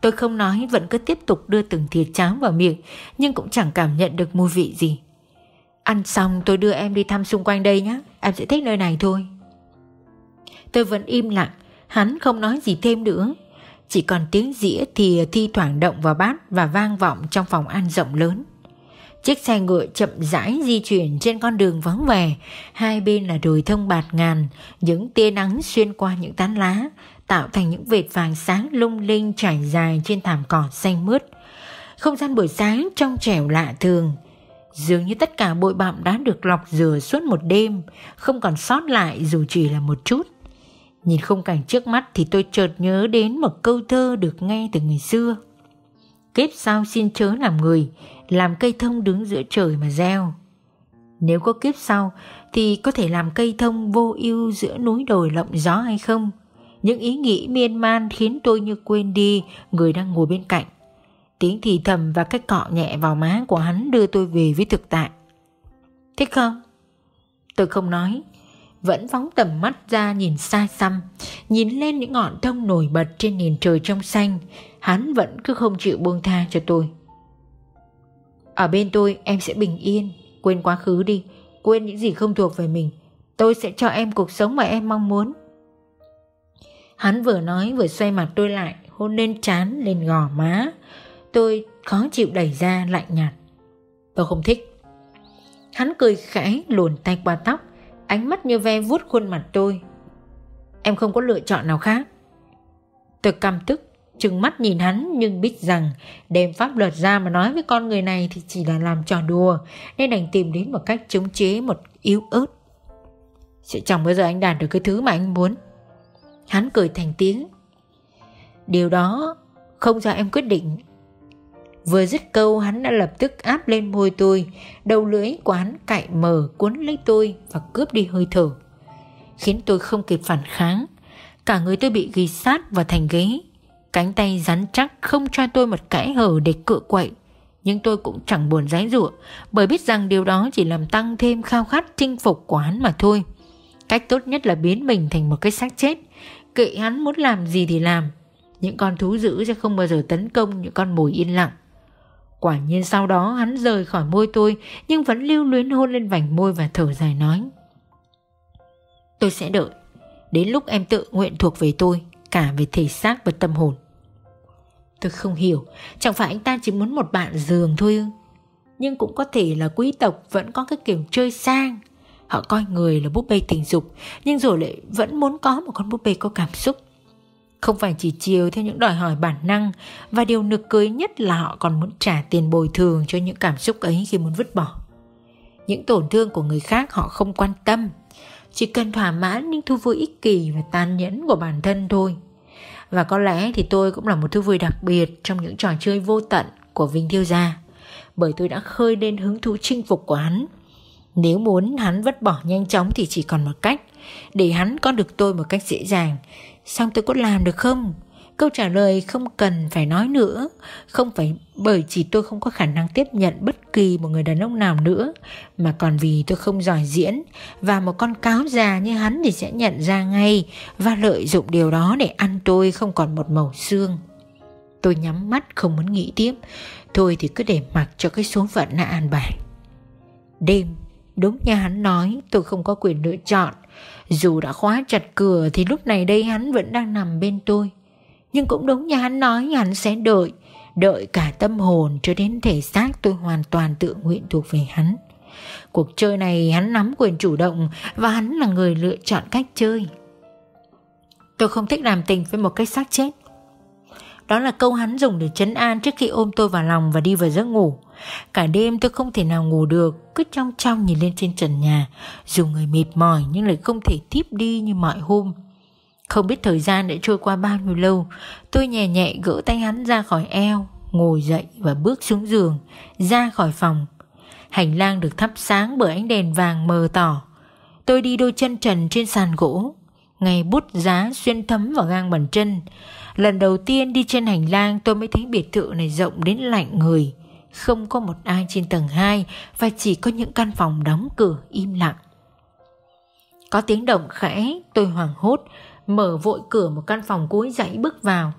Tôi không nói vẫn cứ tiếp tục đưa từng thìa cháo vào miệng nhưng cũng chẳng cảm nhận được mùi vị gì. Ăn xong tôi đưa em đi thăm xung quanh đây nhé, em sẽ thích nơi này thôi. Tôi vẫn im lặng, hắn không nói gì thêm nữa. Chỉ còn tiếng dĩa thì thi thoảng động vào bát và vang vọng trong phòng ăn rộng lớn. Chiếc xe ngựa chậm rãi di chuyển trên con đường vắng vẻ, hai bên là đồi thông bạt ngàn, những tia nắng xuyên qua những tán lá, tạo thành những vệt vàng sáng lung linh trải dài trên thảm cỏ xanh mướt. Không gian buổi sáng trong trẻo lạ thường, dường như tất cả bụi bặm đã được lọc rửa suốt một đêm, không còn sót lại dù chỉ là một chút. Nhìn khung cảnh trước mắt thì tôi chợt nhớ đến một câu thơ được nghe từ người xưa. Kiếp sau xin chớ làm người, làm cây thông đứng giữa trời mà gieo. Nếu có kiếp sau thì có thể làm cây thông vô ưu giữa núi đồi lộng gió hay không? Những ý nghĩ miên man khiến tôi như quên đi người đang ngồi bên cạnh. Tiếng thì thầm và cái cọ nhẹ vào má của hắn đưa tôi về với thực tại. Thích không? Tôi không nói, vẫn phóng tầm mắt ra nhìn xa xăm, nhìn lên những ngọn thông nổi bật trên nền trời trong xanh, hắn vẫn cứ không chịu buông tha cho tôi. Ở bên tôi em sẽ bình yên, quên quá khứ đi, quên những gì không thuộc về mình. Tôi sẽ cho em cuộc sống mà em mong muốn. Hắn vừa nói vừa xoay mặt tôi lại, hôn lên trán lên gò má. Tôi khó chịu đẩy ra lạnh nhạt. Tôi không thích. Hắn cười khẽ luồn tay qua tóc, ánh mắt như ve vuốt khuôn mặt tôi. Em không có lựa chọn nào khác. Tôi căm tức, trừng mắt nhìn hắn nhưng biết rằng đem pháp luật ra mà nói với con người này thì chỉ là làm trò đùa nên đành tìm đến một cách chống chế một yếu ớt. Sẽ chẳng bao giờ anh đạt được cái thứ mà anh muốn. Hắn cười thành tiếng. Điều đó không do em quyết định. Vừa dứt câu hắn đã lập tức áp lên môi tôi, đầu lưỡi của hắn cạy mở cuốn lấy tôi và cướp đi hơi thở. Khiến tôi không kịp phản kháng. Cả người tôi bị ghi sát vào thành ghế. Cánh tay rắn chắc không cho tôi một cãi hở để cựa quậy. Nhưng tôi cũng chẳng buồn giấy rủa Bởi biết rằng điều đó chỉ làm tăng thêm khao khát chinh phục của hắn mà thôi. Cách tốt nhất là biến mình thành một cái xác chết. Kệ hắn muốn làm gì thì làm. Những con thú dữ sẽ không bao giờ tấn công những con mồi yên lặng. Quả nhiên sau đó hắn rời khỏi môi tôi, Nhưng vẫn lưu luyến hôn lên vành môi và thở dài nói. Tôi sẽ đợi, Đến lúc em tự nguyện thuộc về tôi, Cả về thể xác và tâm hồn. Tôi không hiểu, Chẳng phải anh ta chỉ muốn một bạn giường thôi ư? Nhưng cũng có thể là quý tộc Vẫn có cái kiểu chơi sang. Họ coi người là búp bê tình dục, Nhưng rồi lại vẫn muốn có một con búp bê có cảm xúc. Không phải chỉ chiều theo những đòi hỏi bản năng, Và điều nực cười nhất là họ còn muốn trả tiền bồi thường Cho những cảm xúc ấy khi muốn vứt bỏ Những tổn thương của người khác họ không quan tâm, Chỉ cần thỏa mãn những thú vui ích kỷ và tàn nhẫn của bản thân thôi và có lẽ thì tôi cũng là một thú vui đặc biệt trong những trò chơi vô tận của Vinh Thiêu Gia. Bởi tôi đã khơi lên hứng thú chinh phục của hắn. Nếu muốn hắn vứt bỏ nhanh chóng thì chỉ còn một cách. Để hắn có được tôi một cách dễ dàng. Xong tôi có làm được không? Câu trả lời không cần phải nói nữa. Không phải bởi chỉ tôi không có khả năng tiếp nhận bất kỳ một người đàn ông nào nữa, Mà còn vì tôi không giỏi diễn. Và một con cáo già như hắn thì sẽ nhận ra ngay Và lợi dụng điều đó để ăn tôi không còn một màu xương. Tôi nhắm mắt không muốn nghĩ tiếp. Thôi thì cứ để mặc cho cái số phận đã an bài. Đêm, Đúng như hắn nói, tôi không có quyền lựa chọn. Dù đã khóa chặt cửa thì lúc này đây hắn vẫn đang nằm bên tôi. Nhưng cũng đúng như hắn nói, hắn sẽ đợi Đợi cả tâm hồn cho đến thể xác tôi hoàn toàn tự nguyện thuộc về hắn. Cuộc chơi này hắn nắm quyền chủ động Và hắn là người lựa chọn cách chơi. Tôi không thích làm tình với một cách xác chết. Đó là câu hắn dùng để chấn an trước khi ôm tôi vào lòng và đi vào giấc ngủ. Cả đêm tôi không thể nào ngủ được, Cứ trong trong nhìn lên trên trần nhà. Dù người mệt mỏi nhưng lại không thể tiếp đi như mọi hôm. Không biết thời gian đã trôi qua bao nhiêu lâu, Tôi nhẹ nhẹ gỡ tay hắn ra khỏi eo, Ngồi dậy và bước xuống giường, Ra khỏi phòng. Hành lang được thắp sáng bởi ánh đèn vàng mờ tỏ. Tôi đi đôi chân trần trên sàn gỗ, Ngày bút giá xuyên thấm vào gang bàn chân. Lần đầu tiên đi trên hành lang, tôi mới thấy biệt thự này rộng đến lạnh người. Không có một ai trên tầng 2 Và chỉ có những căn phòng đóng cửa im lặng. Có tiếng động khẽ, Tôi hoảng hốt, Mở vội cửa một căn phòng cuối dãy bước vào.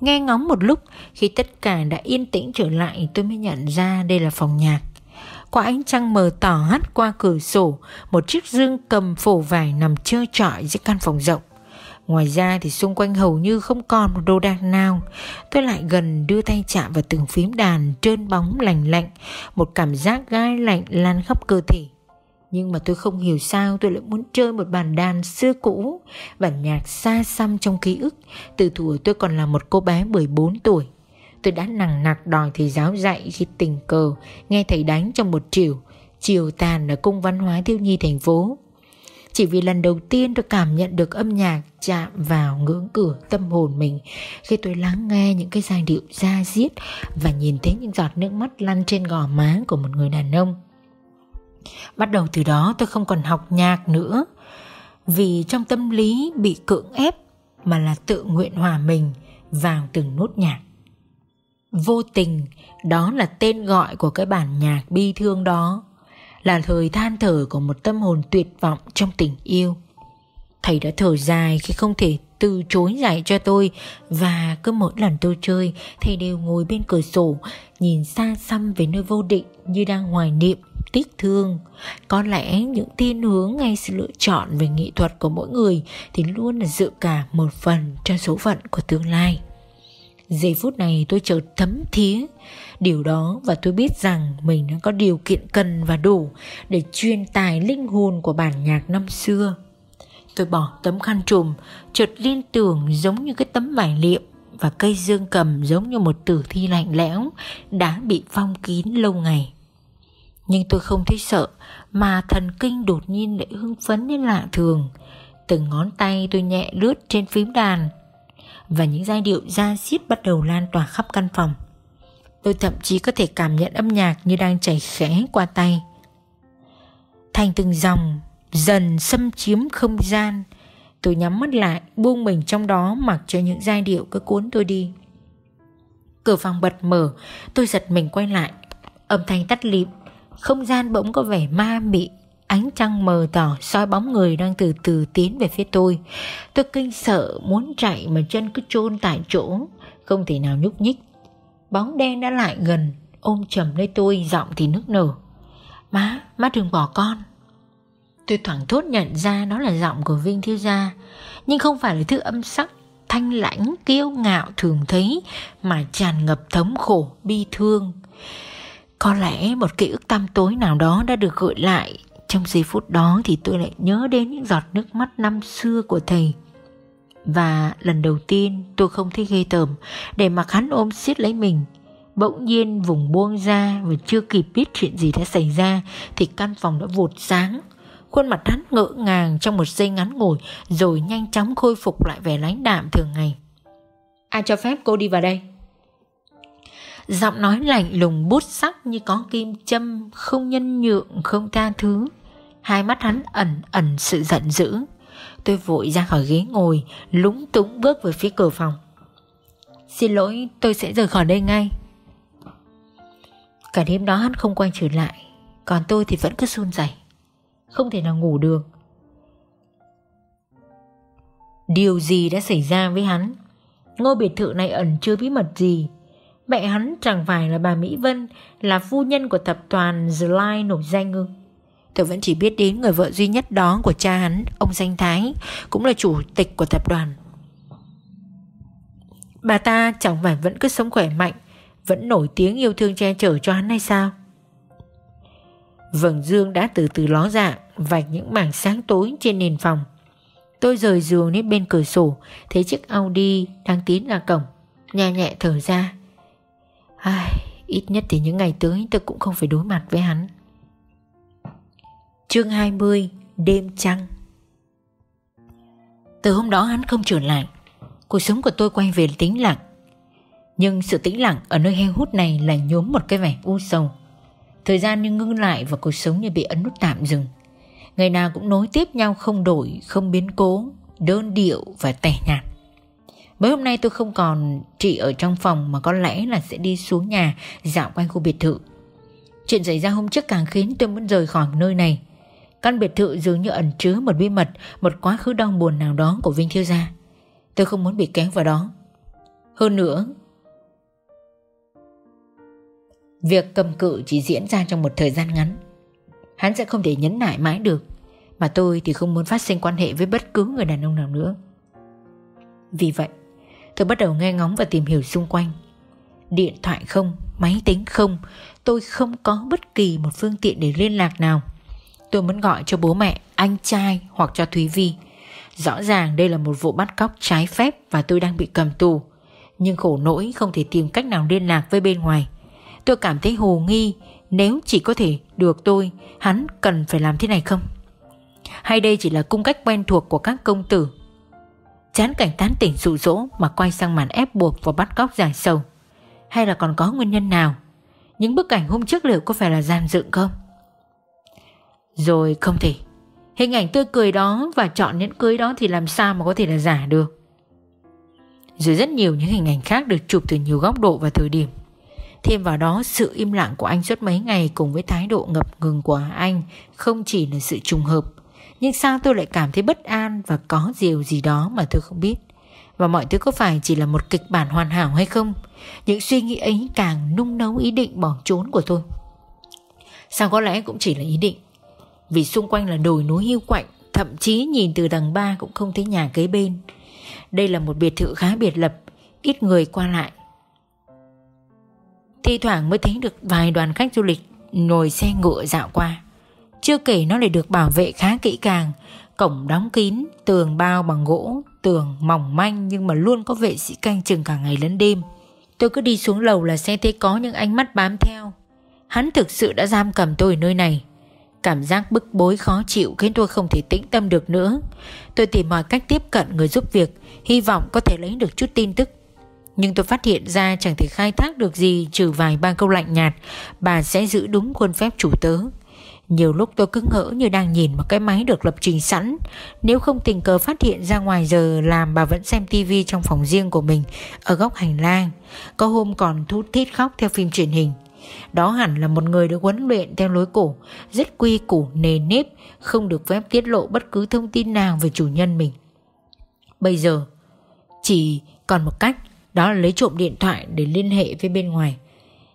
Nghe ngóng một lúc, Khi tất cả đã yên tĩnh trở lại, Tôi mới nhận ra đây là phòng nhạc. Qua ánh trăng mờ tỏ hắt qua cửa sổ, Một chiếc dương cầm phổ vải nằm trơ trọi dưới căn phòng rộng. Ngoài ra thì xung quanh hầu như không còn một đồ đạc nào. Tôi lại gần đưa tay chạm vào từng phím đàn trơn bóng lành lạnh, Một cảm giác gai lạnh lan khắp cơ thể. Nhưng mà tôi không hiểu sao tôi lại muốn chơi một bàn đàn xưa cũ, Bản nhạc xa xăm trong ký ức. Từ thuở tôi còn là một cô bé 14 tuổi. Tôi đã nặng nặc đòi thầy giáo dạy khi tình cờ, Nghe thầy đánh trong một chiều Chiều tàn ở cung văn hóa thiếu nhi thành phố. Chỉ vì lần đầu tiên tôi cảm nhận được âm nhạc chạm vào ngưỡng cửa tâm hồn mình, Khi tôi lắng nghe những cái giai điệu da diết Và nhìn thấy những giọt nước mắt lăn trên gò má của một người đàn ông. Bắt đầu từ đó tôi không còn học nhạc nữa, Vì trong tâm lý bị cưỡng ép Mà là tự nguyện hòa mình vào từng nốt nhạc. Vô tình, đó là tên gọi của cái bản nhạc bi thương đó. Là thời than thở của một tâm hồn tuyệt vọng trong tình yêu. Thầy đã thở dài khi không thể từ chối dạy cho tôi, Và cứ mỗi lần tôi chơi, Thầy đều ngồi bên cửa sổ, Nhìn xa xăm về nơi vô định Như đang hoài niệm, tiếc thương. Có lẽ những thiên hướng hay sự lựa chọn về nghệ thuật của mỗi người thì luôn là dự cả một phần cho số phận của tương lai. Giây phút này tôi chợt thấm thía điều đó và tôi biết rằng mình đã có điều kiện cần và đủ để truyền tài linh hồn của bản nhạc năm xưa. Tôi bỏ tấm khăn trùm, chợt liên tưởng giống như cái tấm vải liệm và cây dương cầm giống như một tử thi lạnh lẽo đã bị phong kín lâu ngày. Nhưng tôi không thấy sợ, Mà thần kinh đột nhiên lại hưng phấn đến lạ thường. Từng ngón tay tôi nhẹ lướt trên phím đàn Và những giai điệu da xiết bắt đầu lan tỏa khắp căn phòng. Tôi thậm chí có thể cảm nhận âm nhạc như đang chảy khẽ qua tay. Thành từng dòng, dần xâm chiếm không gian. Tôi nhắm mắt lại, buông mình trong đó, mặc cho những giai điệu cứ cuốn tôi đi. Cửa phòng bật mở, Tôi giật mình quay lại. Âm thanh tắt lịm, không gian bỗng có vẻ ma mị. Ánh trăng mờ tỏ soi bóng người đang từ từ tiến về phía tôi. Tôi kinh sợ, muốn chạy mà chân cứ chôn tại chỗ. Không thể nào nhúc nhích Bóng đen đã lại gần Ôm chầm lấy tôi giọng thì nước nở. Má, má đừng bỏ con. Tôi thoảng thốt nhận ra đó là giọng của Vinh Thiếu Gia Nhưng không phải là thứ âm sắc Thanh lãnh, kiêu ngạo thường thấy Mà tràn ngập thống khổ, bi thương. Có lẽ một ký ức tăm tối nào đó đã được gợi lại Trong giây phút đó thì tôi lại nhớ đến những giọt nước mắt năm xưa của thầy. Và lần đầu tiên tôi không thấy ghê tởm Để mặc hắn ôm siết lấy mình. Bỗng nhiên vùng buông ra Và chưa kịp biết chuyện gì đã xảy ra Thì căn phòng đã vụt sáng. Khuôn mặt hắn ngỡ ngàng trong một giây ngắn ngủi Rồi nhanh chóng khôi phục lại vẻ lãnh đạm thường ngày. Ai cho phép cô đi vào đây? Giọng nói lạnh lùng bút sắc như có kim châm Không nhân nhượng không tha thứ. Hai mắt hắn ẩn ẩn sự giận dữ Tôi vội ra khỏi ghế ngồi, Lúng túng bước về phía cửa phòng. Xin lỗi, tôi sẽ rời khỏi đây ngay. Cả đêm đó hắn không quay trở lại, Còn tôi thì vẫn cứ run rẩy, Không thể nào ngủ được. Điều gì đã xảy ra với hắn? Ngôi biệt thự này ẩn chưa bí mật gì? Mẹ hắn chẳng phải là bà Mỹ Vân, Là phu nhân của tập đoàn The Line nổi danh ư? Tôi vẫn chỉ biết đến người vợ duy nhất đó của cha hắn Ông Danh Thái Cũng là chủ tịch của tập đoàn. Bà ta chẳng phải vẫn cứ sống khỏe mạnh Vẫn nổi tiếng yêu thương che chở cho hắn hay sao? Vầng dương đã từ từ ló dạng Vạch những mảng sáng tối trên nền phòng. Tôi rời giường đến bên cửa sổ Thấy chiếc Audi đang tiến ra cổng Nhẹ nhẹ thở ra. Ai, ít nhất thì những ngày tới tôi cũng không phải đối mặt với hắn. Chương 20 Đêm trăng Từ hôm đó hắn không trở lại Cuộc sống của tôi quay về tĩnh lặng Nhưng sự tĩnh lặng ở nơi heo hút này lại nhốm một cái vẻ u sầu Thời gian như ngưng lại và cuộc sống như bị ấn nút tạm dừng Ngày nào cũng nối tiếp nhau không đổi, không biến cố đơn điệu và tẻ nhạt. Mấy hôm nay tôi không còn trị ở trong phòng mà có lẽ là sẽ đi xuống nhà dạo quanh khu biệt thự. Chuyện xảy ra hôm trước càng khiến tôi muốn rời khỏi nơi này. Căn biệt thự dường như ẩn chứa một bí mật, một quá khứ đau buồn nào đó của Vinh Thiếu Gia. Tôi không muốn bị kéo vào đó. Hơn nữa, việc cầm cự chỉ diễn ra trong một thời gian ngắn. Hắn sẽ không thể nhấn nại mãi được, mà tôi thì không muốn phát sinh quan hệ với bất cứ người đàn ông nào nữa. Vì vậy, tôi bắt đầu nghe ngóng và tìm hiểu xung quanh. Điện thoại không, máy tính không, tôi không có bất kỳ một phương tiện để liên lạc nào. Tôi muốn gọi cho bố mẹ, anh trai hoặc cho Thúy Vi. Rõ ràng đây là một vụ bắt cóc trái phép và tôi đang bị cầm tù. Nhưng khổ nỗi không thể tìm cách nào liên lạc với bên ngoài. Tôi cảm thấy hồ nghi nếu chỉ có thể được tôi, hắn cần phải làm thế này không? Hay đây chỉ là cung cách quen thuộc của các công tử? Chán cảnh tán tỉnh dụ dỗ mà quay sang màn ép buộc và bắt cóc dài sầu. Hay là còn có nguyên nhân nào? Những bức ảnh hôm trước liệu có phải là gian dựng không? Rồi không thể. Hình ảnh tươi cười đó và chọn nhẫn cưới đó thì làm sao mà có thể là giả được? Rồi rất nhiều những hình ảnh khác được chụp từ nhiều góc độ và thời điểm. Thêm vào đó, sự im lặng của anh suốt mấy ngày cùng với thái độ ngập ngừng của anh không chỉ là sự trùng hợp, Nhưng sao tôi lại cảm thấy bất an và có điều gì đó mà tôi không biết? Và mọi thứ có phải chỉ là một kịch bản hoàn hảo hay không? Những suy nghĩ ấy càng nung nấu ý định bỏ trốn của tôi. Sao có lẽ cũng chỉ là ý định? Vì xung quanh là đồi núi hiu quạnh, Thậm chí nhìn từ tầng 3 cũng không thấy nhà kế bên. Đây là một biệt thự khá biệt lập, Ít người qua lại. Thi thoảng mới thấy được vài đoàn khách du lịch Ngồi xe ngựa dạo qua. Chưa kể nó lại được bảo vệ khá kỹ càng, Cổng đóng kín, Tường bao bằng gỗ, Tường mỏng manh nhưng mà luôn có vệ sĩ canh chừng cả ngày lẫn đêm. Tôi cứ đi xuống lầu là xe thấy có những ánh mắt bám theo. Hắn thực sự đã giam cầm tôi ở nơi này. Cảm giác bức bối khó chịu khiến tôi không thể tĩnh tâm được nữa. Tôi tìm mọi cách tiếp cận người giúp việc, hy vọng có thể lấy được chút tin tức. Nhưng tôi phát hiện ra chẳng thể khai thác được gì trừ vài ba câu lạnh nhạt, bà sẽ giữ đúng khuôn phép chủ tớ. Nhiều lúc tôi cứ ngỡ như đang nhìn một cái máy được lập trình sẵn Nếu không tình cờ phát hiện ra ngoài giờ làm bà vẫn xem tivi trong phòng riêng của mình Ở góc hành lang Có hôm còn thút thít khóc theo phim truyền hình đó hẳn là một người được huấn luyện theo lối cổ, rất quy củ nề nếp, không được phép tiết lộ bất cứ thông tin nào về chủ nhân mình. Bây giờ, chỉ còn một cách, đó là lấy trộm điện thoại để liên hệ với bên ngoài.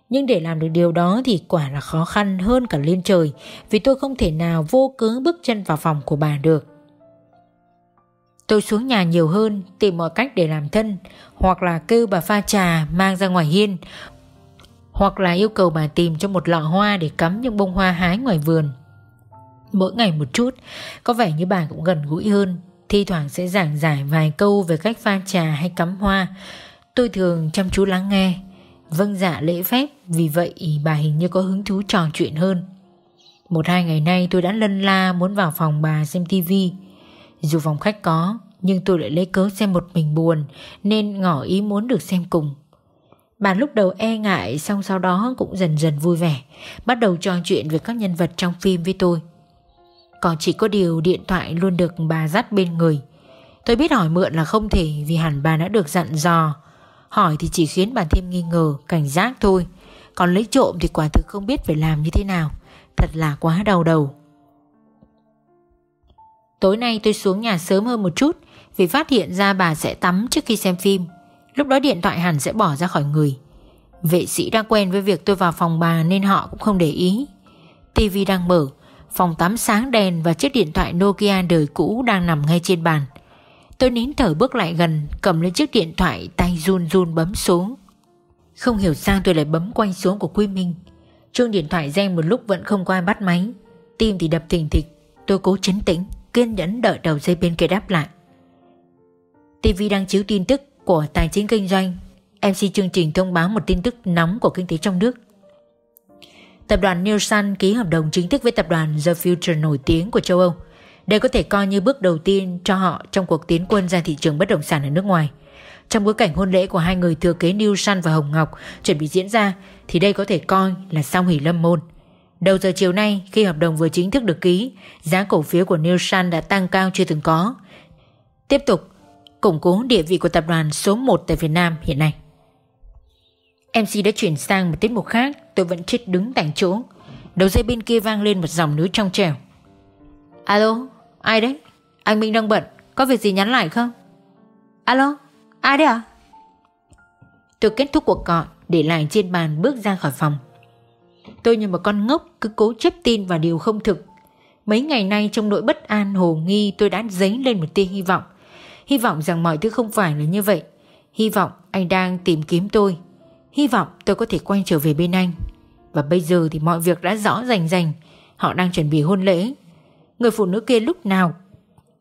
Nhưng để làm được điều đó thì quả là khó khăn hơn cả lên trời vì tôi không thể nào vô cớ bước chân vào phòng của bà được. Tôi xuống nhà nhiều hơn tìm mọi cách để làm thân hoặc là kêu bà pha trà mang ra ngoài hiên hoặc là yêu cầu bà tìm cho một lọ hoa để cắm những bông hoa hái ngoài vườn. Mỗi ngày một chút, có vẻ như bà cũng gần gũi hơn, thi thoảng sẽ giảng giải vài câu về cách pha trà hay cắm hoa. Tôi thường chăm chú lắng nghe, vâng dạ lễ phép, vì vậy bà hình như có hứng thú trò chuyện hơn. Một hai ngày nay tôi đã lân la muốn vào phòng bà xem tivi. Dù phòng khách có, nhưng tôi lại lấy cớ xem một mình buồn nên ngỏ ý muốn được xem cùng. Bà lúc đầu e ngại xong sau đó cũng dần dần vui vẻ Bắt đầu trò chuyện về các nhân vật trong phim với tôi. Còn chỉ có điều điện thoại luôn được bà dắt bên người. Tôi biết hỏi mượn là không thể vì hẳn bà đã được dặn dò. Hỏi thì chỉ khiến bà thêm nghi ngờ, cảnh giác thôi. Còn lấy trộm thì quả thực không biết phải làm như thế nào. Thật là quá đau đầu. Tối nay tôi xuống nhà sớm hơn một chút Vì phát hiện ra bà sẽ tắm trước khi xem phim. Lúc đó điện thoại hẳn sẽ bỏ ra khỏi người. Vệ sĩ đã quen với việc tôi vào phòng bà Nên họ cũng không để ý. Tivi đang mở, Phòng tắm sáng đèn và chiếc điện thoại Nokia đời cũ đang nằm ngay trên bàn. Tôi nín thở bước lại gần, Cầm lên chiếc điện thoại tay run run bấm xuống. Không hiểu sao tôi lại bấm quay xuống của Quy Minh. Chuông điện thoại reng một lúc vẫn không có ai bắt máy. Tim thì đập thình thịch. Tôi cố chấn tĩnh, Kiên nhẫn đợi đầu dây bên kia đáp lại. TV đang chiếu tin tức của Tài chính Kinh doanh. MC chương trình thông báo một tin tức nóng của kinh tế trong nước. Tập đoàn Nielsen ký hợp đồng chính thức với tập đoàn The Future nổi tiếng của châu Âu. Đây có thể coi như bước đầu tiên cho họ trong cuộc tiến quân ra thị trường bất động sản ở nước ngoài. Trong bối cảnh hôn lễ của hai người thừa kế Nielsen và Hồng Ngọc chuẩn bị diễn ra, Thì đây có thể coi là song hỷ lâm môn. Đầu giờ chiều nay, khi hợp đồng vừa chính thức được ký, Giá cổ phiếu của Nielsen đã tăng cao chưa từng có. Tiếp tục củng cố địa vị của tập đoàn số 1 tại Việt Nam hiện nay. MC đã chuyển sang một tiết mục khác, tôi vẫn chết đứng tại chỗ. Đầu dây bên kia vang lên một dòng nữ trong trẻo. Alo, ai đấy? Anh Minh đang bận, có việc gì nhắn lại không? Alo, ai đấy ạ? Tôi kết thúc cuộc gọi, để lại trên bàn bước ra khỏi phòng. Tôi như một con ngốc cứ cố chấp tin vào điều không thực. Mấy ngày nay trong nỗi bất an hồ nghi tôi đã dấy lên một tia hy vọng. Hy vọng rằng mọi thứ không phải là như vậy. Hy vọng anh đang tìm kiếm tôi. Hy vọng tôi có thể quay trở về bên anh. Và bây giờ thì mọi việc đã rõ rành rành. Họ đang chuẩn bị hôn lễ. Người phụ nữ kia lúc nào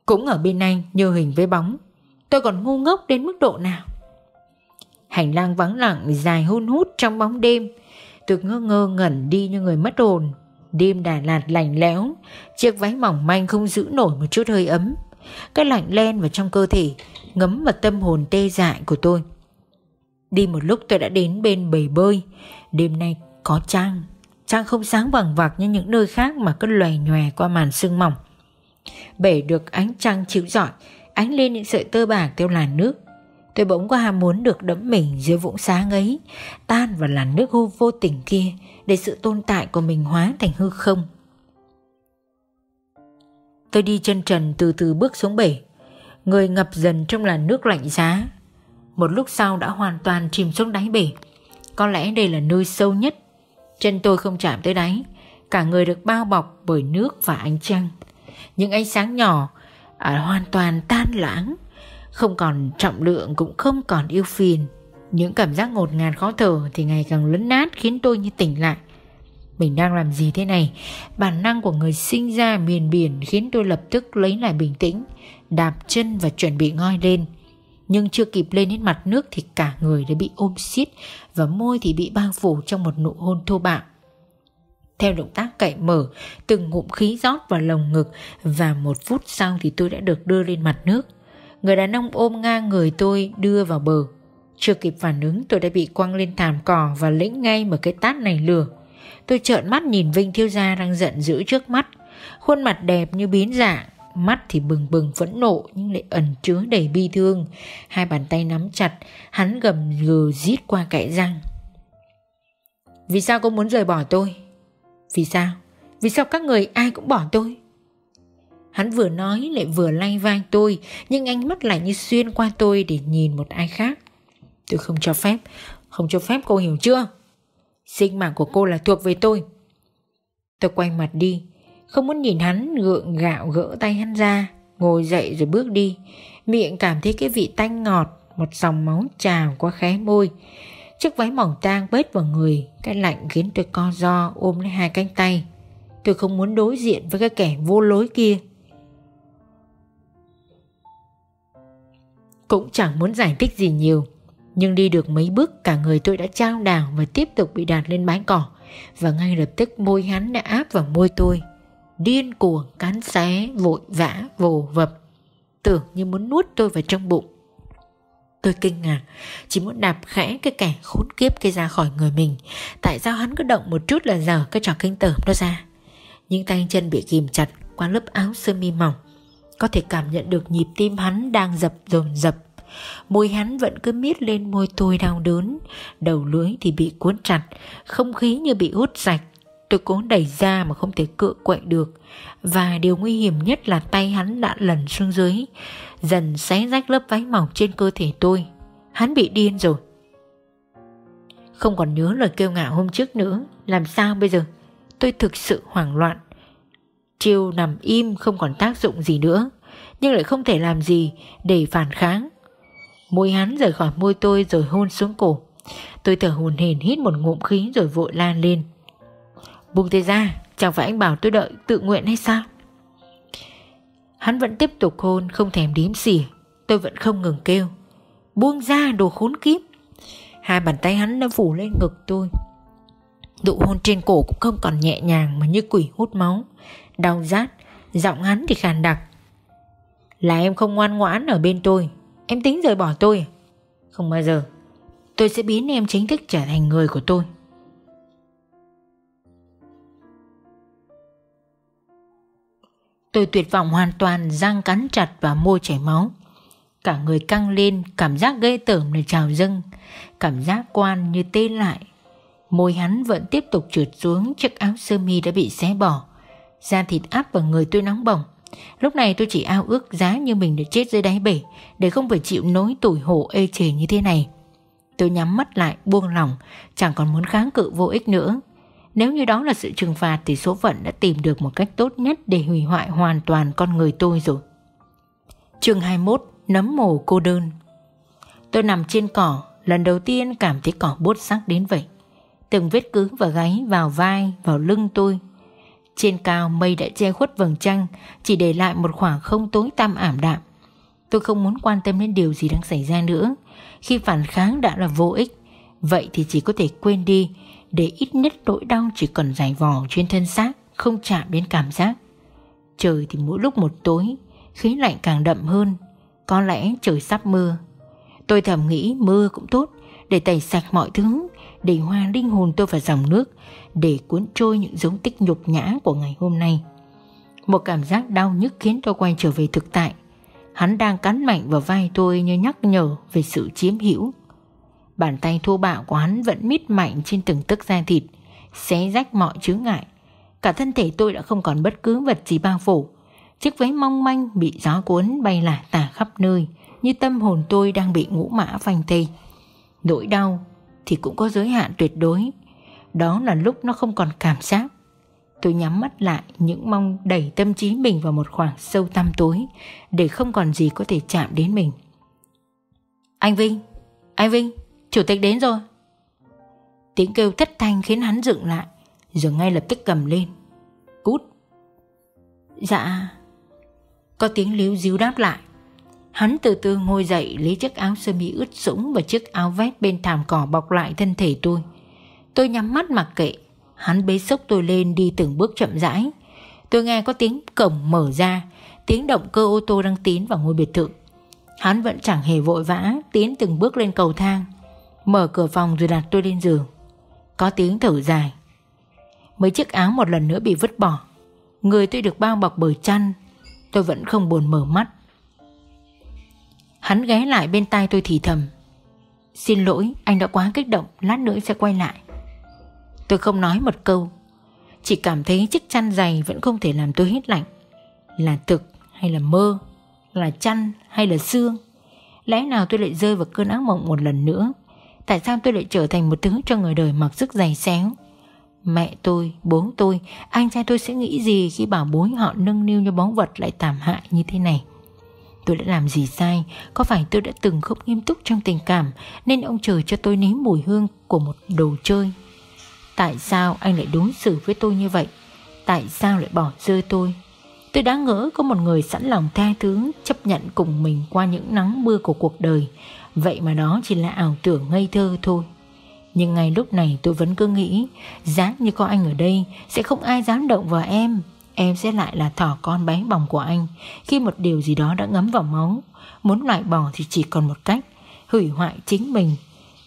cũng ở bên anh như hình với bóng. Tôi còn ngu ngốc đến mức độ nào. Hành lang vắng lặng dài hôn hút trong bóng đêm. Tôi ngơ ngơ ngẩn đi như người mất hồn. Đêm Đà Lạt lạnh lẽo, chiếc váy mỏng manh không giữ nổi một chút hơi ấm. Cái lạnh len vào trong cơ thể, ngấm vào tâm hồn tê dại của tôi. Đi một lúc tôi đã đến bên bể bơi. Đêm nay có trăng. Trăng không sáng vằng vặc như những nơi khác mà cứ lòe nhòe qua màn sương mỏng. Bể được ánh trăng chiếu rọi, ánh lên những sợi tơ bạc theo làn nước. Tôi bỗng có ham muốn được đẫm mình dưới vũng sáng ấy, tan vào làn nước hô vô tình kia để sự tồn tại của mình hóa thành hư không. Tôi đi chân trần từ từ bước xuống bể, người ngập dần trong làn nước lạnh giá. Một lúc sau đã hoàn toàn chìm xuống đáy bể. Có lẽ đây là nơi sâu nhất. Chân tôi không chạm tới đáy, cả người được bao bọc bởi nước và ánh trăng. Những ánh sáng nhỏ à, hoàn toàn tan lãng không còn trọng lượng cũng không còn yêu phiền Những cảm giác ngột ngạt khó thở Thì ngày càng lấn nát khiến tôi như tỉnh lại mình đang làm gì thế này? Bản năng của người sinh ra miền biển Khiến tôi lập tức lấy lại bình tĩnh Đạp chân và chuẩn bị ngoi lên. Nhưng chưa kịp lên đến mặt nước Thì cả người đã bị ôm xiết Và môi thì bị bao phủ trong một nụ hôn thô bạo. Theo động tác cậy mở, từng ngụm khí rót vào lồng ngực và một phút sau thì tôi đã được đưa lên mặt nước. Người đàn ông ôm ngang người tôi đưa vào bờ. Chưa kịp phản ứng tôi đã bị quăng lên thảm cỏ Và lĩnh ngay một cái tát này lừa Tôi trợn mắt nhìn Vinh thiếu Gia đang giận dữ trước mắt. Khuôn mặt đẹp như biến dạng, Mắt thì bừng bừng phẫn nộ Nhưng lại ẩn chứa đầy bi thương. Hai bàn tay nắm chặt, Hắn gầm gừ rít qua cãi răng. Vì sao cô muốn rời bỏ tôi? Vì sao? Vì sao các người ai cũng bỏ tôi? Hắn vừa nói lại vừa lay vai tôi, Nhưng ánh mắt lại như xuyên qua tôi để nhìn một ai khác. Tôi không cho phép, Không cho phép cô hiểu chưa? Sinh mạng của cô là thuộc về tôi. Tôi quay mặt đi, Không muốn nhìn hắn gượng gạo gỡ tay hắn ra, Ngồi dậy rồi bước đi. Miệng cảm thấy cái vị tanh ngọt, Một dòng máu trào qua khóe môi. Chiếc váy mỏng tang bết vào người, Cái lạnh khiến tôi co do ôm lấy hai cánh tay. Tôi không muốn đối diện với cái kẻ vô lối kia. Cũng chẳng muốn giải thích gì nhiều. Nhưng đi được mấy bước, cả người tôi đã trao đảo Và tiếp tục bị đạt lên mái cỏ. Và ngay lập tức môi hắn đã áp vào môi tôi. Điên cuồng, cắn xé, Vội vã, vồ vập. Tưởng như muốn nuốt tôi vào trong bụng. Tôi kinh ngạc, Chỉ muốn đạp khẽ cái kẻ khốn kiếp kia ra khỏi người mình. Tại sao hắn cứ động một chút là giờ cái trò kinh tởm đó ra? Những tay chân bị kìm chặt qua lớp áo sơ mi mỏng. Có thể cảm nhận được nhịp tim hắn đang dập dồn dập. Môi hắn vẫn cứ miết lên môi tôi đau đớn. Đầu lưỡi thì bị cuốn chặt, Không khí như bị hút sạch. Tôi cố đẩy ra mà không thể cựa quậy được. Và điều nguy hiểm nhất là tay hắn đã lần xuống dưới, Dần xé rách lớp váy mỏng trên cơ thể tôi. Hắn bị điên rồi. Không còn nhớ lời kêu ngạo hôm trước nữa. Làm sao bây giờ? Tôi thực sự hoảng loạn. Chiêu nằm im không còn tác dụng gì nữa. Nhưng lại không thể làm gì để phản kháng. Môi hắn rời khỏi môi tôi rồi hôn xuống cổ. Tôi thở hồn hển hít một ngụm khí rồi vội lan lên. Buông tay ra, Chẳng phải anh bảo tôi đợi tự nguyện hay sao? Hắn vẫn tiếp tục hôn, Không thèm đếm xỉa. Tôi vẫn không ngừng kêu. Buông ra, đồ khốn kiếp. Hai bàn tay hắn đã phủ lên ngực tôi. Độ hôn trên cổ cũng không còn nhẹ nhàng Mà như quỷ hút máu. Đau rát, Giọng hắn thì khàn đặc. Là em không ngoan ngoãn ở bên tôi. Em tính rời bỏ tôi? Không bao giờ. Tôi sẽ biến em chính thức trở thành người của tôi. Tôi tuyệt vọng hoàn toàn, răng cắn chặt và môi chảy máu. Cả người căng lên, Cảm giác ghê tởm là trào dâng. Cảm giác quan như tê lại. Môi hắn vẫn tiếp tục trượt xuống, Chiếc áo sơ mi đã bị xé bỏ. Da thịt áp vào người tôi nóng bỏng. Lúc này tôi chỉ ao ước giá như mình được chết dưới đáy bể, Để không phải chịu nỗi tủi hổ ê chề như thế này. Tôi nhắm mắt lại, buông lỏng, Chẳng còn muốn kháng cự vô ích nữa. Nếu như đó là sự trừng phạt Thì số phận đã tìm được một cách tốt nhất Để hủy hoại hoàn toàn con người tôi rồi. Chương 21 Nấm mồ cô đơn. Tôi nằm trên cỏ, Lần đầu tiên cảm thấy cỏ bốt sắc đến vậy. Từng vết cứ và gáy vào vai, Vào lưng tôi trên cao mây đã che khuất vầng trăng, Chỉ để lại một khoảng không tối tăm ảm đạm. Tôi không muốn quan tâm đến điều gì đang xảy ra nữa. Khi phản kháng đã là vô ích, Vậy thì chỉ có thể quên đi Để ít nhất nỗi đau chỉ còn dài vò trên thân xác, Không chạm đến cảm giác. Trời thì mỗi lúc một tối, Khí lạnh càng đậm hơn, Có lẽ trời sắp mưa. Tôi thầm nghĩ mưa cũng tốt Để tẩy sạch mọi thứ để hoa linh hồn tôi vào dòng nước, Để cuốn trôi những dấu tích nhục nhã của ngày hôm nay. Một cảm giác đau nhức khiến tôi quay trở về thực tại. Hắn đang cắn mạnh vào vai tôi như nhắc nhở về sự chiếm hữu. Bàn tay thô bạo của hắn vẫn mít mạnh trên từng tấc da thịt, Xé rách mọi chướng ngại. Cả thân thể tôi đã không còn bất cứ vật gì bao phủ. Chiếc váy mong manh bị gió cuốn bay lả tả khắp nơi, Như tâm hồn tôi đang bị ngũ mã phanh thây. Nỗi đau thì cũng có giới hạn tuyệt đối. Đó là lúc nó không còn cảm giác. Tôi nhắm mắt lại những mong đẩy tâm trí mình vào một khoảng sâu tăm tối Để không còn gì có thể chạm đến mình. Anh Vinh, anh Vinh, chủ tịch đến rồi. Tiếng kêu thất thanh khiến hắn dựng lại Rồi ngay lập tức cầm lên. Cút. Dạ. Có tiếng líu díu đáp lại. Hắn từ từ ngồi dậy lấy chiếc áo sơ mi ướt sũng và chiếc áo vest bên thảm cỏ bọc lại thân thể tôi. Tôi nhắm mắt mặc kệ, hắn bế sốc tôi lên đi từng bước chậm rãi. Tôi nghe có tiếng cổng mở ra, tiếng động cơ ô tô đang tiến vào ngôi biệt thự. Hắn vẫn chẳng hề vội vã, tiến từng bước lên cầu thang, mở cửa phòng rồi đặt tôi lên giường. Có tiếng thở dài. Mấy chiếc áo một lần nữa bị vứt bỏ. Người tôi được bao bọc bởi chăn Tôi vẫn không buồn mở mắt Hắn ghé lại bên tai tôi thì thầm. Xin lỗi anh đã quá kích động Lát nữa sẽ quay lại. Tôi không nói một câu. Chỉ cảm thấy chiếc chăn dày vẫn không thể làm tôi hết lạnh. Là thực hay là mơ? Là chăn hay là xương? Lẽ nào tôi lại rơi vào cơn ác mộng một lần nữa? Tại sao tôi lại trở thành một thứ cho người đời mặc sức dày xéo? Mẹ tôi, bố tôi, anh trai tôi sẽ nghĩ gì khi bảo bối họ nâng niu như báu vật lại tàn hại như thế này? Tôi đã làm gì sai? Có phải tôi đã từng không nghiêm túc trong tình cảm, nên ông trời cho tôi nếm mùi hương của một đồ chơi? Tại sao anh lại đối xử với tôi như vậy? Tại sao lại bỏ rơi tôi? Tôi đã ngỡ có một người sẵn lòng tha thứ, chấp nhận cùng mình qua những nắng mưa của cuộc đời Vậy mà đó chỉ là ảo tưởng ngây thơ thôi nhưng ngay lúc này tôi vẫn cứ nghĩ Giá như có anh ở đây, Sẽ không ai dám động vào em Em sẽ lại là thỏ con bé bỏng của anh Khi một điều gì đó đã ngấm vào máu. Muốn loại bỏ thì chỉ còn một cách Hủy hoại chính mình.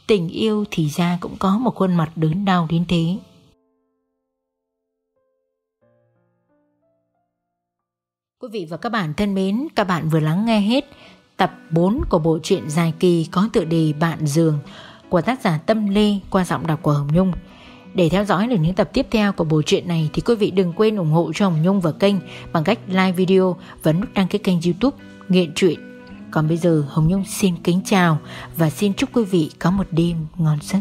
Tình yêu thì ra cũng có một khuôn mặt đớn đau đến thế. Quý vị và các bạn thân mến, các bạn vừa lắng nghe hết tập 4 của bộ truyện dài kỳ có tựa đề Bạn Giường của tác giả Tâm Lê qua giọng đọc của Hồng Nhung. Để theo dõi được những tập tiếp theo của bộ truyện này thì quý vị đừng quên ủng hộ cho Hồng Nhung và kênh bằng cách like video và nút đăng ký kênh youtube Nghiện Truyện. Còn bây giờ Hồng Nhung xin kính chào và xin chúc quý vị có một đêm ngon giấc.